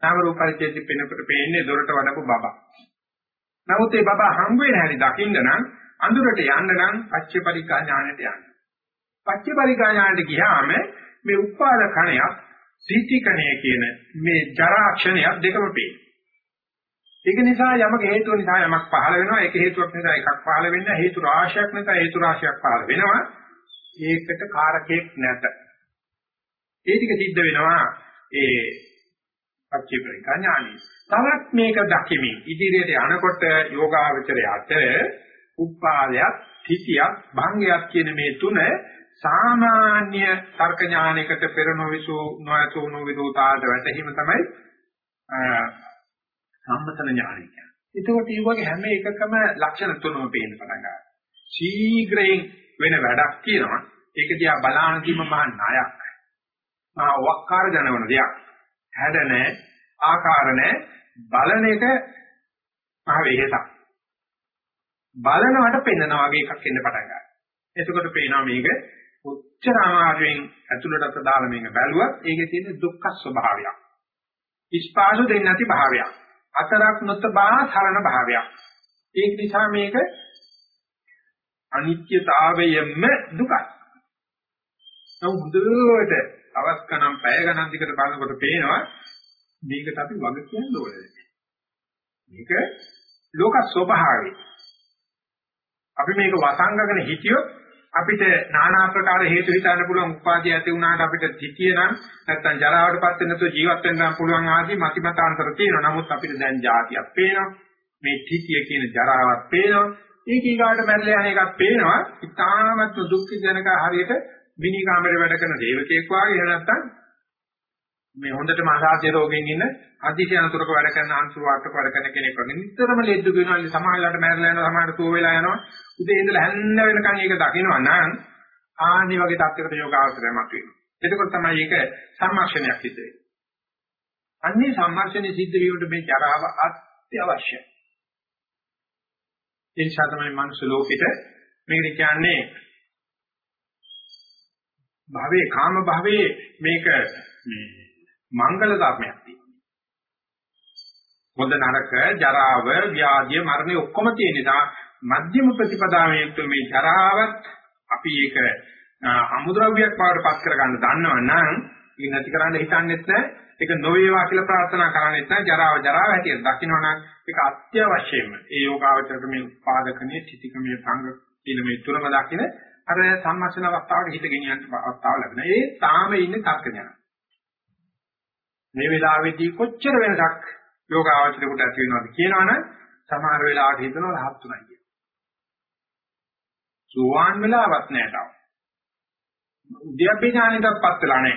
නාම රූප පරිච්ඡේද පෙනකොට පේන්නේ දොරට වඩපු බබා. නමුත් ඒ බබා හම්බ වෙන හැටි දකින්න නම් අඳුරට යන්න නම් පච්ච පරිකා ඥානෙට යන්න. පච්ච පරිකා ඥානෙට ගියාම මේ උපාද කණයක් සීතිකණය කියන මේ ජරා ක්ෂණයක් දෙකම පේනවා. ඒක නිසා යමක හේතුව නිසා යමක් පහළ වෙනවා. ඒක හේතුවක් නිසා එකක් පහළ වෙන්න හේතු රාශියක් නිසා හේතු රාශියක් පහළ වෙනවා. ඒකට කාරකයක් නැත. ඒ ටික සිද්ධ වෙනවා. ඒ පච්චේ ප්‍රඥාණි තවත් මේක දකිමින් ඉදිරියට යනකොට යෝගාවචරයට උපාදයක් තිතියක් භංගයක් කියන මේ තුන සාමාන්‍ය තර්ක ඥානයකට පෙර නොවිසු නොයතු නොවිදෝතාට වැටීම තමයි සම්මතන ඥානය කියන්නේ. ඒකෝට මේ වගේ හැම එකකම ලක්ෂණ තුනම පේන්න පටන් ගන්නවා. ශීඝ්‍රයෙන් වෙන වැඩක් කියනවා. ඒක දිහා බලාන දීම මහා ණයක්. මහා වක්කාර ජනවන දෙයක්. හැඩ නැහැ, ආකාර නැහැ, බලන එක මහ වෙහෙසක්. බලනවට පෙන්නනා වගේ එකක් එන්න පටන් ගන්නවා. එතකොට පේනවා මේක උච්චර අමාරුවෙන් ඇතුළටත් දාලා මේක බැලුවත් ඒකේ තියෙන දුක්ඛ ස්වභාවයක්. ඉස්පාසු දෙන්නේ නැති භාවයක්. අතරක් නොතබා සරණ භාවයක්. ඒක නිසා මේක අනිත්‍යතාවයෙන්ම දුකයි. නමුත් හොඳට අවස්කනම් පැය ගණන් දිකට බලනකොට පේනවා මේකට අපි වග කියන්න ඕනේ. මේක ලෝක ස්වභාවය. අපි මේක වසංගගෙන හිටියොත් අපිට নানা ආකාර හේතු හිතන්න පුළුවන් උපාදී ඇති වුණාට අපිට තිතිය නම් නැත්තම් ජරාවටපත් වෙන තු ජීවත් වෙන්න පුළුවන් ආදී මතිමතාන්තර තියෙනවා. නමුත් අපිට දැන් જાතියක් පේනවා. මේ තිතිය කියන ජරාවක් පේනවා. ඒක ඊගාට මැරලා යන එකක් පේනවා. ඉතාමත් දුක් ජනක හරියට විනිගාමරේ වැඩ කරන දේවකෙක් වගේ එහෙ නැත්තම් මේ හොඳටම අසාධ්‍ය රෝගෙන් ඉන්න අධිශය අනතුරක වැඩ කරන අංශු වාටක වැඩ කරන කෙනෙක් වගේ. නිතරම ලෙඩ වෙනවා සමාහලට මැරලා යනවා සමහරට තුව වෙලා යනවා. උදේ ඉඳලා හැන්ද වෙනකන් ඒක දකිනවා නම් ආනි වගේ තත්යකට යෝගාවචරයක් වෙනවා. එතකොට තමයි ඒක සම්මාක්ෂණයක් සිද්ධ වෙන්නේ. අන්නේ සම්මාක්ෂණය සිද්ධ වීමට මේ ජරාව අත්‍යවශ්‍යයි. ඒ නිසා තමයි මනුස්ස ලෝකෙට මේක කියන්නේ භවයේ කාම භවයේ මේක මේ මංගල ධර්මයක් තියෙනවා. හොඳ නරක, ජරාව, ව්‍යාධිය, මරණය ඔක්කොම තියෙන නිසා මධ්‍යම ප්‍රතිපදාවේ මේ ජරාවත් අපි ඒක අමුද්‍රව්‍යයක් බවට පත් කරගන්න දන්නවනම් ඒක නැති කරන්න හිතන්නෙත් නැහැ. ඒක නොවේවා කියලා ප්‍රාර්ථනා කරන්නෙත් නැහැ. ජරාව ජරාව හැටියට දකින්නවනම් ඒක අත්‍යවශ්‍යම. ඒ යෝගාවචරක මේ උපාදකනේ චිතිකමේ සංග කියන මේ තුනම දකින්න අර සම්මස්න අවස්ථාවට හිත ගෙනියන්න අවස්ථාව ලැබෙනවා. ඒ තාම ඉන්නේ තර්ක ඥාන. මේ වෙලාවේදී කොච්චර වෙනසක් යෝගාවචරයට ඇති වෙනවද කියනවනම් සමහර වෙලාවට හිතනවා රහත් උනායි කියලා. සෝවාන් වෙලාවක් නෑ තාම. උද්‍යප්පේ ඥානෙටපත් වෙලා නෑ.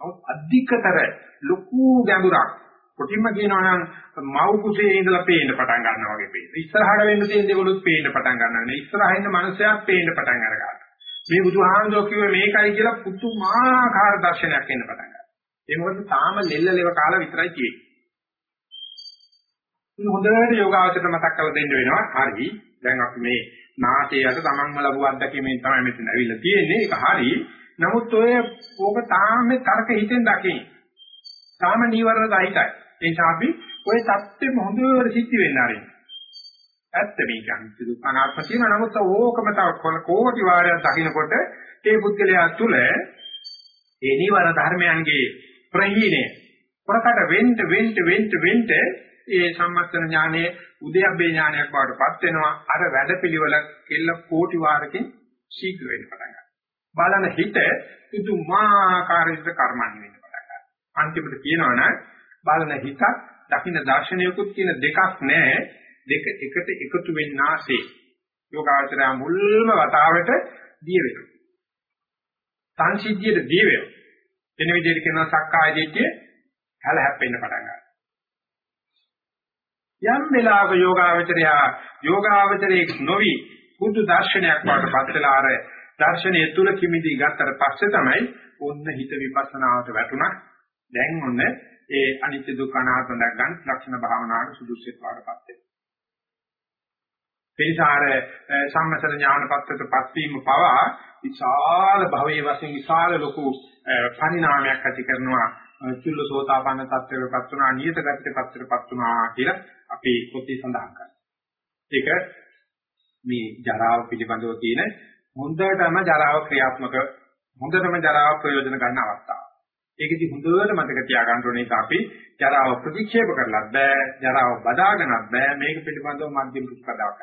නමුත් අධිකතර ලොකු ගැඹුරක් කොටින්ම කියනවා නම් මව් කුසේ ඉඳලා පේන්න පටන් ගන්නවා වගේ පේන. ඉස්සරහට වෙන්න තියෙන දේවලුත් පේන්න පටන් ගන්නවා. ඉස්සරහින් ඉන්න මනුස්සයෙක් පේන්න පටන් අරගන්නවා. මේ බුදුහාමුදුරුවෝ කිව්වේ මේකයි කියලා පුදුමාකාර දර්ශනයක් එන්න පටන් ගන්නවා. ඒ මොකද තාම ලෙල්ලලෙව කාලා විතරයි තියෙන්නේ. ඉතින් හොඳට යෝගාවචරයට මතක් කරලා දෙන්න වෙනවා. හරි. දැන් අපි මේ නාසයට තමන්ම ලැබුව අත්දැකීමෙන් තමයි මෙතන ඇවිල්ලා තියෙන්නේ. ඒක හරි. නමුත් ඔය ඕක තාම තර්ක හිතෙන් දකින්න. තාම නීවරණ දහිතයි. ඒ නිසා අපි ඔය தත්ත්වෙ හොඳට සිද්ධ වෙන්න ආරෙන්න. ඇත්ත මේක අනිත්‍ය දුක්ඛ අනාත්ම කියන නමුත් ඕකම තව කෝටි වාරයක් දකින්නකොට ඒ පුද්ගලයා තුළ ඒ නීවර ධර්මයන්ගේ ප්‍රහීණය. ප්‍රකට වෙන්න වෙන්න වෙන්න වෙන්න ඒ සම්මස්තන ඥානයේ උද්‍යප්පේ ඥානයක් බවටපත් වෙනවා. අර වැඩපිළිවෙල කෙල්ල කෝටි වාරකින් ශීඝ්‍ර වෙන්න පටන් ගන්නවා. බලන හිත පුදුමාකාර විදිහට කර්මන්නේ වෙන්න පටන් ගන්නවා. අන්තිමට කියනවනම් බලන හිතක් දකින්න දර්ශනයකුත් කියන දෙකක් නැහැ දෙක එකට එකතු වෙන්නාසේ යෝගාචරය මුල්ම වතාවට දිය වෙනවා. සංසිද්ධියට දිය වෙනවා. එන විදිහට කියනවා සක්කාය දිට්ඨිය හැල හැප්පෙන්න පටන් ගන්නවා. යම් වෙලාවක යෝගාචරය යෝගාචරයේ නොවි බුදු දර්ශනයක් වඩපත් වෙලා අර දර්ශනය තුල කිමිදී ගත්තට පස්සේ තමයි ඔන්න හිත විපස්සනාවට වැටුණා. දැන් ඔන්න ඒ අනිත්‍ය දුක්ඛ අනාත්ම දැක් ගන්න ලක්ෂණ භාවනාවට සුදුසුත් වඩපත් වෙනවා. පිළිසාර සම්මසර ඥානපත්තට පත්වීම පවා විශාල භවයේ වශයෙන් විශාල ලොකු පරිණාමයක් ඇති කරනවා චුල්ලසෝතාපන්න තත්ත්වයකටපත් වුණා නියත ගතියටපත්ටපත් වුණා කියලා අපි පොතේ සඳහන් කරනවා. ඒක මේ ජරාව පිළිබඳව තියෙන හොඳටම ජරාව ක්‍රියාත්මක හොඳටම ජරාව ප්‍රයෝජන ගන්න අවස්ථාව. ඒකෙදි හොඳට මතක තියාගන්න ඕනේ අපි ජරාව ප්‍රතික්ෂේප කරලත් බෑ ජරාව බදාගන්නත් බෑ මේක පිළිබඳව මධ්‍යම ප්‍රතිපදාවක්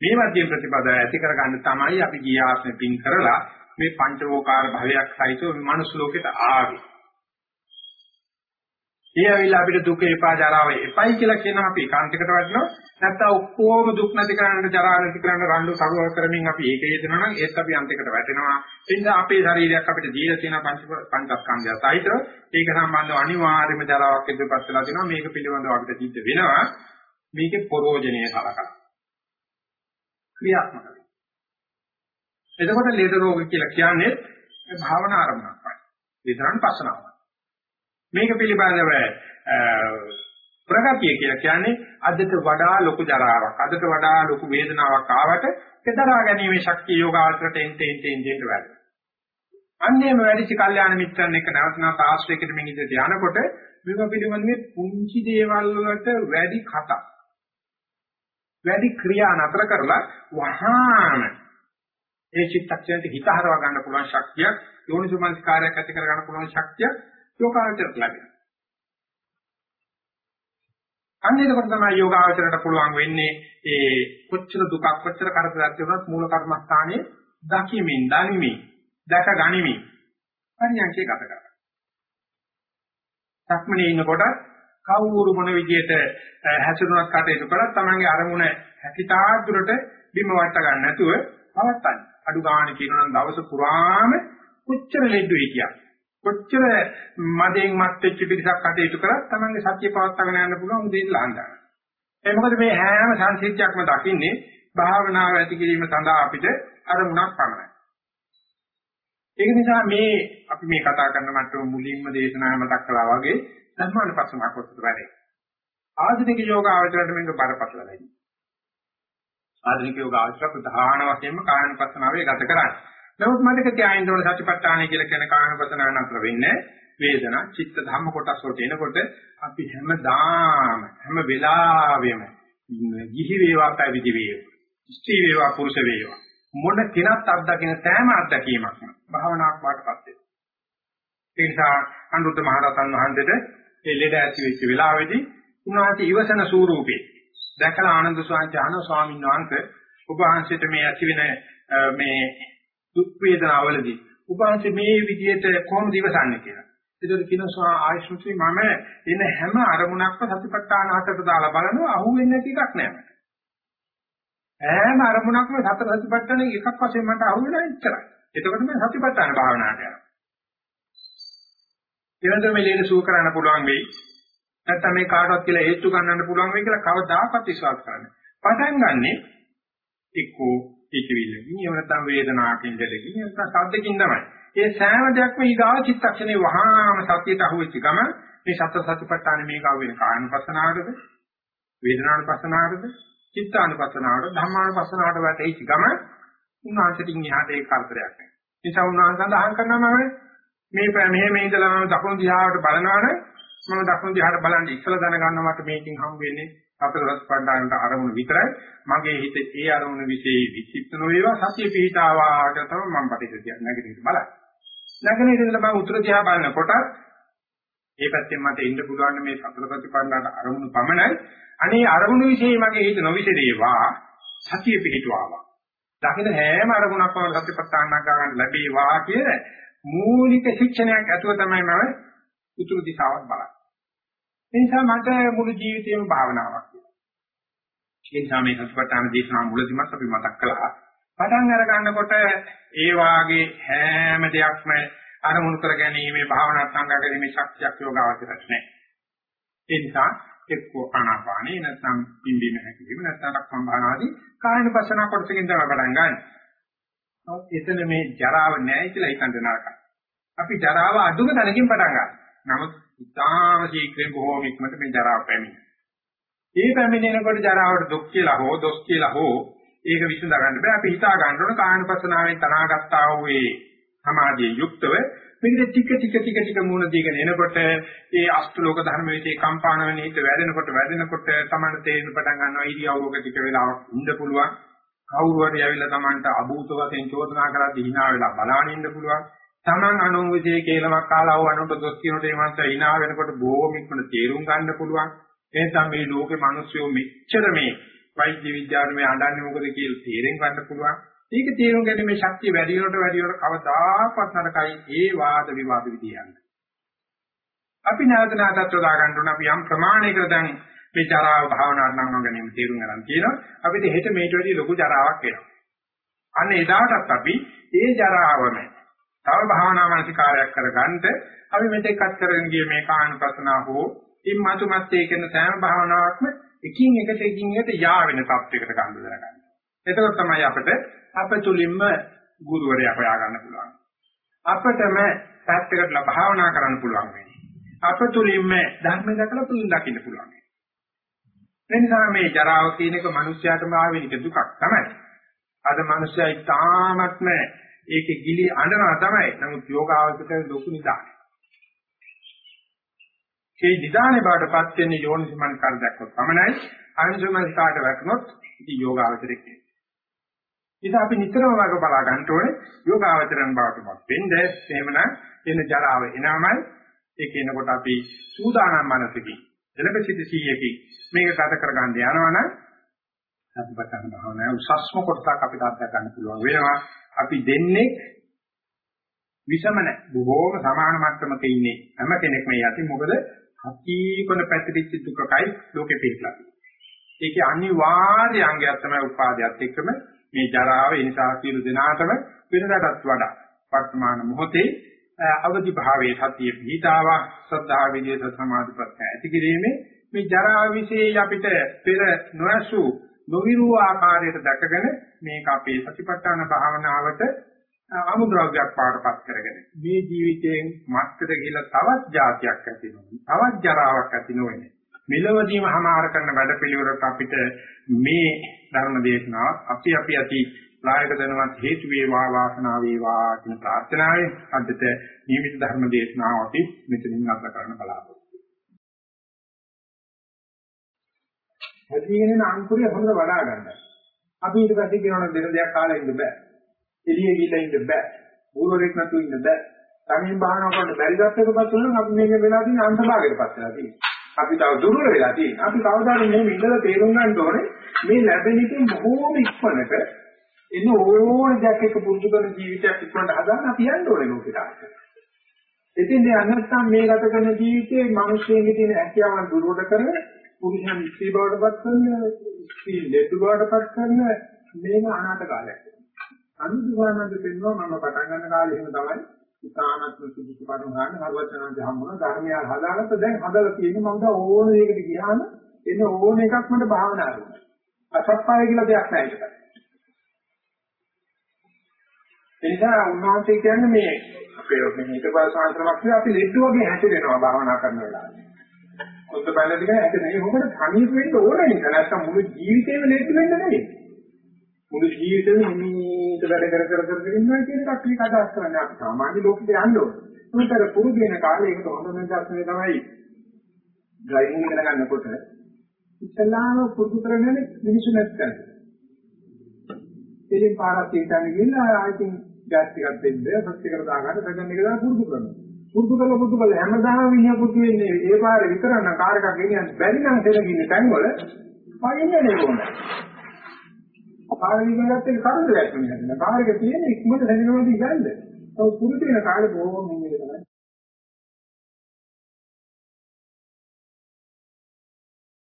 මේ මධ්‍යම ප්‍රතිපදාව ඇති කරගන්න තමයි අපි ගිය ආත්මෙ පින් කරලා මේ පංචවෝකාර භවයක් සහිතව මේ මනුස්ස ලෝකෙට ආවේ. ඒ ඇවිල්ලා අපිට දුක එපා ජරාව එපයි කියලා කියනවා අපි ඒකාන්තයකට වටනවා. නැත්නම් ඔක්කොම දුක් නැති කරන්න ජරා නැති කරන්න රණ්ඩු කරුව කරමින් අපි ඒක හේතනවා නම් ඒත් අපි අන්තයකට වැටෙනවා. ඒ නිසා අපේ ශරීරයක් අපිට දීලා තියෙන පංච පංචස්කන්ධය සහිතව ඒක සම්බන්ධව අනිවාර්යයෙන්ම ජරාවක් ඉදිරිපත් වෙලා දෙනවා. මේක පිළිබඳව අපිට සිද්ධ වෙනවා. මේකේ පරෝජනීය සලකනවා. ක්‍රියාත්මක වෙනවා. එතකොට ලේද රෝග කියලා කියන්නේ භාවනා ආරම්භයක් වගේ. විතරන් පස්සනාවක්. මේක පිළිබඳව ප්‍රගතිය කියලා කියන්නේ අදට වඩා ලොකු ජරාවක්, අදට වඩා ලොකු වේදනාවක් ආවට කතරා ගැනීමේ ශක්තිය යෝගාචරයට එන්ට එන්ට එන්ට වැඩි. අන්නේම වැඩිච කල්යාණ මිත්‍රන් එක්ක නැවත නැවත ආශ්‍රයකට මෙන්න ඉඳලා යනකොට මේක පිළිබඳ මේ පුංචි දේවල් වලට වැඩි කතා වැඩි ක්‍රියා නතර කරලා වහාම ඒ චිත්තක්ෂණයට හිත හරවා ගන්න පුළුවන් ශක්තියක් යෝනිසමනස්කාරයක් ඇති කර ගන්න පුළුවන් ශක්තියක් යෝගාචරයට ලැබෙනවා. අන්න එතකොට තමයි යෝගාචරයට පුළුවන් වෙන්නේ ඒ කොච්චර දුකක් කොච්චර කරදරයක් තිබුණත් මූල කර්මස්ථානයේ දකිමින් දනිමින් දැක ගනිමින් පරියන්කේ ගත කරනවා. සක්මනේ ඉන්නකොට කවුරු මොන විදියට හැසිරුණක් කටයුතු කරත් Tamange අරමුණ හැකිතා දුරට බිම වට ගන්න නැතුව පවත්තන්න. අඩු ගන්න කියනවා නම් දවස පුරාම කොච්චර ලෙඩ වෙයි කොච්චර මදෙන් මත් වෙච්ච පිරිසක් කටයුතු කරත් Tamange සත්‍ය පවත්වාගෙන යන්න පුළුවන් උදේට ලහඳා. ඒ මොකද මේ හැම සංසිද්ධියක්ම දකින්නේ භාවනාව ඇති කිරීම සඳහා අපිට අරමුණක් පමණයි. ඒක නිසා මේ අපි මේ කතා කරන මට්ටම මුලින්ම දේශනාව මතක් කළා වගේ ධර්මානුපස්සන කොටසට වැඩේ. ආධුනික යෝග ආචරණයට මේක බරපතල වෙයි. ආධුනික යෝග ආචර ප්‍රධාන වශයෙන්ම කායනුපස්සනාවේ ගත කරන්නේ. නමුත් මතක තියාගන්න ඕන සතිපට්ඨානය කියලා කියන කායනුපස්සනාව නතර වෙන්නේ වේදනා, චිත්ත ධම්ම කොටස් වලට එනකොට අපි හැමදාම හැම වෙලාවෙම ගිහි වේවා පැවිදි වේවා, ස්ත්‍රී වේවා පුරුෂ වේවා මොන කෙනත් අත්දකින සෑම අත්දැකීමක්ම භාවනාවක් වාටපත් වෙනවා. ඒ නිසා අනුරුද්ධ මහරහතන් වහන්සේට ඒ ලෙඩ ඇති වෙච්ච වෙලාවේදී උන්වහන්සේ ඉවසන ස්වරූපේ දැකලා ආනන්ද ස්වාමීන් ස්වාමීන් වහන්සේ ඔබ වහන්සේට මේ ඇති වෙන මේ දුක් වේදනාවලදී ඔබ වහන්සේ මේ විදිහට කොහොමද ඉවසන්නේ කියලා. ඒකට කියනවා ආයශ්‍රුති මම එන හැම අරමුණක්ම සතිපට්ඨාන හතට දාලා බලනවා අහුවෙන්නේ නැති එකක් නෑ මට. හැම අරමුණක්ම සතර සතිපට්ඨාන එකක් වශයෙන් මට අහුවෙලා ඉච්චරයි. එතකොට මම සතිපට්ඨාන භාවනාවට යනවා. ඊළඟට මේ ලේන සුව කරන්න පුළුවන් වෙයි. නැත්නම් මේ කාටවත් කියලා හේතු ගන්නන්න පුළුවන් වෙයි කියලා කවදාකවත් විශ්වාස කරන්නේ. පටන් ගන්නෙ එක්කෝ ඒකවිල්ලකින් එහෙම නැත්නම් වේදනාවකින් දෙලකින් නැත්නම් සද්දකින් තමයි. ඒ සෑම දෙයක්ම ඊගාව චිත්තක්ෂණේ වහාම සතියට අහුවෙච්ච ගම මේ සතර සතිපට්ඨාන මේක අහුවෙන කායනුපස්සනාවටද වේදනානුපස්සනාවටද චිත්තානුපස්සනාවට ධම්මානුපස්සනාවට වැටෙච්ච ගම උන්වහන්සේටින් එහාට ඒක කරදරයක් නැහැ. ඒ නිසා උන්වහන්සේ සඳහන් කරනවා මේ මෙහෙ මේ ඉඳලා මම දකුණු දිහාවට බලනවනේ මම දකුණු දිහාට බලන් ඉස්සලා දැනගන්නවා මට මේකෙන් හම් වෙන්නේ සතර රසපණ්ඩානට අරමුණු විතරයි මගේ හිත ඒ අරමුණු વિશે විචිත්ත නොවේවා සතිය පිහිටාවාට තමයි මම පිටිට නැගිටින්න බලන්නේ නැගිටින ඉඳලා මම උතුර දිහා බලනකොට ඒ පැත්තෙන් මට එන්න පුළුවන් මේ සතර ප්‍රතිපන්නාට අරමුණු පමණයි අනේ අරමුණු વિશે මගේ හිත නොවිසෙරේවා සතිය පිහිටුවාවා දකින හැම අරමුණක්ම සතිපට්ඨානක් ගන්න ලැබේවා කියන මූලික ශික්ෂණයක් ඇතුව තමයි මම උතුරු දිශාවට බලන්නේ. ඒ නිසා මට මුළු ජීවිතේම භාවනාවක් කියලා. ඒ නිසා මේ සතිපට්ඨාන දේශනා මුලදීමත් අපි මතක් කළා. පටන් අර ගන්නකොට ඒ වාගේ හැම දෙයක්ම අරමුණු කර ගැනීමේ භාවනා සංගාගරීමේ ශක්තියක් යෝගාවචරයක් නැහැ. ඒ නිසා එක්කෝ ආනාපානේ නැත්නම් පිම්බීම හැකිලිම නැත්නම් රක්මන් භාවනාදී කායන පසන කොටසකින් තමයි පටන් ගන්න. එතන මේ ජරාව නැහැ කියලා හිතන්න නරකයි. අපි ජරාව අඩුම තැනකින් පටන් ගන්නවා. නමුත් ඉතාම ශීක්‍රයෙන් බොහෝම ඉක්මනට මේ ජරාව පැමිණෙනවා. ඒ පැමිණෙනකොට ජරාවට දුක් කියලා හෝ දොස් කියලා හෝ ඒක විසඳ ගන්න බෑ. අපි හිතා ගන්න ඕන කායනපසනාවෙන් තනාගත්තා වූ ඒ සමාධිය යුක්තව මේකේ ටික ටික ටික ටික මූණ දීගෙන එනකොට ඒ අෂ්ටලෝක ධර්ම විශ්ේ කම්පාන වෙන හිත වැඩෙනකොට වැඩෙනකොට තමන්ට තේරෙන්න පටන් ගන්නවා ඉරියව්වක ටික වෙලාවක් ඉන්න පුළුවන්. කවුරු හරි ඇවිල්ලා තමන්ට අභූත වශයෙන් චෝදනා කරද්දී hina වෙලා බලාගෙන ඉන්න පුළුවන්. Taman අනුවිදේ කේලමක් කාලා වව අනුන්ට දොස් කියනකොට ඒ මනස hina වෙනකොට බොහොම ඉක්මනට තේරුම් ගන්න පුළුවන්. එහෙනම් මේ ලෝකේ මිනිස්සු මෙච්චර මේ වෛද්‍ය විද්‍යාවේ මේ අඬන්නේ මොකද කියලා තේරෙන් ගන්න පුළුවන්. ඒක තේරුම් ගැනීමේ ශක්තිය වැඩි වෙනකොට වැඩි වෙනකොට කවදාකවත් නරකයි ඒ වාද විවාද විදියන්නේ. අපි නැවත නැවතත් උදා ගන්න ඕන අපි යම් ප්‍රමාණයකට දැන් මේ ජරාව භාවනාවට නම් ගැනීම තේරුම් ගන්න තියෙනවා. අපිට හෙට මේට වැඩි ලොකු ජරාවක් එනවා. අන්න එදාටත් අපි ඒ ජරාවම තව භාවනා මානසිකාරයක් කරගන්න අපි මෙතෙක්වත් කරගෙන ගිය මේ කායනුපස්සනා හෝ ඉම්මතු මැත්තේ කියන සෑම භාවනාවක්ම එකින් එකට එකින් එකට යා වෙන තත්යකට ගන්න දරගන්න. එතකොට තමයි අපිට අපතුලින්ම ගුරුවරයා හොයා ගන්න පුළුවන්. අපිටම පැත්තකට භාවනා කරන්න පුළුවන් වෙන්නේ. අපතුලින්ම ධර්ම දැකලා පුදුන් දකින්න පුළුවන්. එනිසා මේ ජරාව කියන එක මිනිස්යාටම ආවෙන දුකක් තමයි. අද මිනිස්යා ඉතාමත්ම ඒකේ ගිලි අඬනවා තමයි. නමුත් යෝගාවචක ලොකු නිදානයි. ඒ නිදානේ බාටපත් වෙන්නේ යෝනිසමන් කර දැක්කොත් පමණයි. අංශමන් කාට වැටුනොත් ඉති යෝගාවචරෙක්. ඉතින් අපි නිතරම වග බලා ගන්න ඕනේ යෝගාවචරයන් බවටපත් වෙන්න. එහෙමනම් එන ජරාව එනමයි ඒක එනකොට අපි සූදානම් මනසකින් එලෙබසිත සීයකින් මේක ගත කරගන්න යනවනම් සතිපට්ඨාන භාවනාවේ උසස්ම කොටසක් අපිට අත්දැක ගන්න පුළුවන් වෙනවා. අපි දෙන්නේ විසම නැහැ. බොහෝම සමාන මට්ටමක ඉන්නේ හැම කෙනෙක්ම යති මොකද හකීකොන පැතිරිච්ච දුකකයි ලෝකෙ පිටලා. ඒකේ අනිවාර්ය අංගයක් තමයි උපාදයට එක්කම මේ ජරාව ඒ නිසා සියලු දෙනාටම වෙනදාටත් වඩා වර්තමාන මොහොතේ අවදි භාවයේ සතිය පිහිටාව සද්ධා විදේත සමාධි ප්‍රත්‍ය ඇති කිරීමේ මේ ජරා විශේෂ අපිට පෙර නොඇසු නොවිරුව ආකාරයට දැකගෙන මේක අපේ සතිපට්ඨාන භාවනාවට අමුද්‍රව්‍යයක් පාඩපත් කරගෙන මේ ජීවිතයෙන් මත්තට ගිහිලා තවත් જાතියක් ඇති වෙනවා තවත් ජරාවක් ඇති නොවෙන්නේ මෙලවදීම හමාර කරන වැඩපිළිවෙලට අපිට මේ ධර්ම දේශනාව අපි අපි ඇති ප්‍රායක දනවත් හේතු වේවා වාසනාව වේවා කියන ප්‍රාර්ථනාවෙන් අදට නියමිත ධර්ම දේශනාව අපි මෙතනින් අත්ද කරන්න බලාපොරොත්තු හැදීගෙන යන අංකුරය හොඳ වඩා ගන්න. අපි ඊට පස්සේ කියනවා දෙන දෙයක් කාලා ඉන්න බෑ. එළියේ ගිහලා ඉන්න බෑ. ඌරෙක් නැතුව ඉන්න බෑ. තනියෙන් බාහන කරන්න බැරි ගැත්තකපත් වුණොත් අපි මේක වෙලා තියෙන අන්තභාගයට පත් වෙලා තියෙනවා. අපි තව දුර්වල වෙලා තියෙනවා. අපි කවදාද මේ ඉඳලා තේරුම් ගන්න ඕනේ මේ ලැබෙන එකෙන් බොහෝම ඉක්මනට එන ඕන දෙයක් එක පුරුදු කරන ජීවිතයක් ඉක්මනට හදාන්න අපි යන්න ඕනේ ලෝකෙට. ඉතින් මේ අනත්තම් මේ ගත කරන ජීවිතයේ මිනිස්සුන්ගේ තියෙන හැකියාවන් දුර්වල කරන පුරුෂයන් ස්ත්‍රී බවටපත් කරන ස්ත්‍රී ලෙඩ බවටපත් කරන මේක අනාථ කාලයක්. අනුදුවානන්ද පෙන්වනවා මම පටන් ගන්න කාලේ එහෙම තමයි ඉතාමත් සුදුසු කරුණු ගන්න හරවචනන්ද හම්බුණා ධර්මය හදාගත්ත දැන් හදලා තියෙන්නේ මම දැන් ඕන දෙයකට ගියාම එන ඕන එකක් මට භාවනා කරනවා. අසප්පාය කියලා දෙයක් නැහැ ඒක. එනිසා උන්වහන්සේ කියන්නේ මේ අපේ මේ හිතපාසාන්තරමක් කියලා අපි ලෙඩ වගේ හැසිරෙනවා භාවනා කරන වෙලාවේ. කොත්ත බැලලා ටික හැදෙන්නේ මොකද තනියම වෙන්න ඕනේ නේද? නැත්නම් මුළු ජීවිතේම ලෙඩ වෙන්න නෙවෙයි. මුළු ජීවිතේම හිමීට වැඩ කර කර කර කර ඉන්නවා කියන එකක් මේක අදහස් කරන්නේ අපි සාමාන්‍ය ලෝකෙට යන්න ඕනේ. උන්තර පුරුදු වෙන කාලේ ඒකට හොඳ නිදර්ශනය තමයි ඩ්‍රයිවිං ඉගෙන ගන්නකොට ඉස්සලාම පුරුදු කරන්නේ මිනිස්සු නැත්නම්. එළින් පාරක් තියන්න ගිහිල්ලා ආයෙත් ගෑස් ටිකක් දෙන්න සත්‍යකර දාගන්න සැකන් එක දාලා පුරුදු කරනවා. පුරුදු කරලා පුරුදු කරලා හැමදාම විඤ්ඤා පුරුදු වෙන්නේ ඒ පාරේ විතර නම් කාර් එකක් ගෙනියන්න බැරි නම් දෙනකින් තැන්වල පයින්නේ නේ කොහොමද? පාරේ ඉගෙනගත්ත එක කරදරයක් නෙමෙයි. කාර් එක තියෙන ඉක්මනට හැදෙනවද ඉගන්න. ඔව් පුරුදු වෙන කාලේ බොහොම ඉන්නේ තමයි.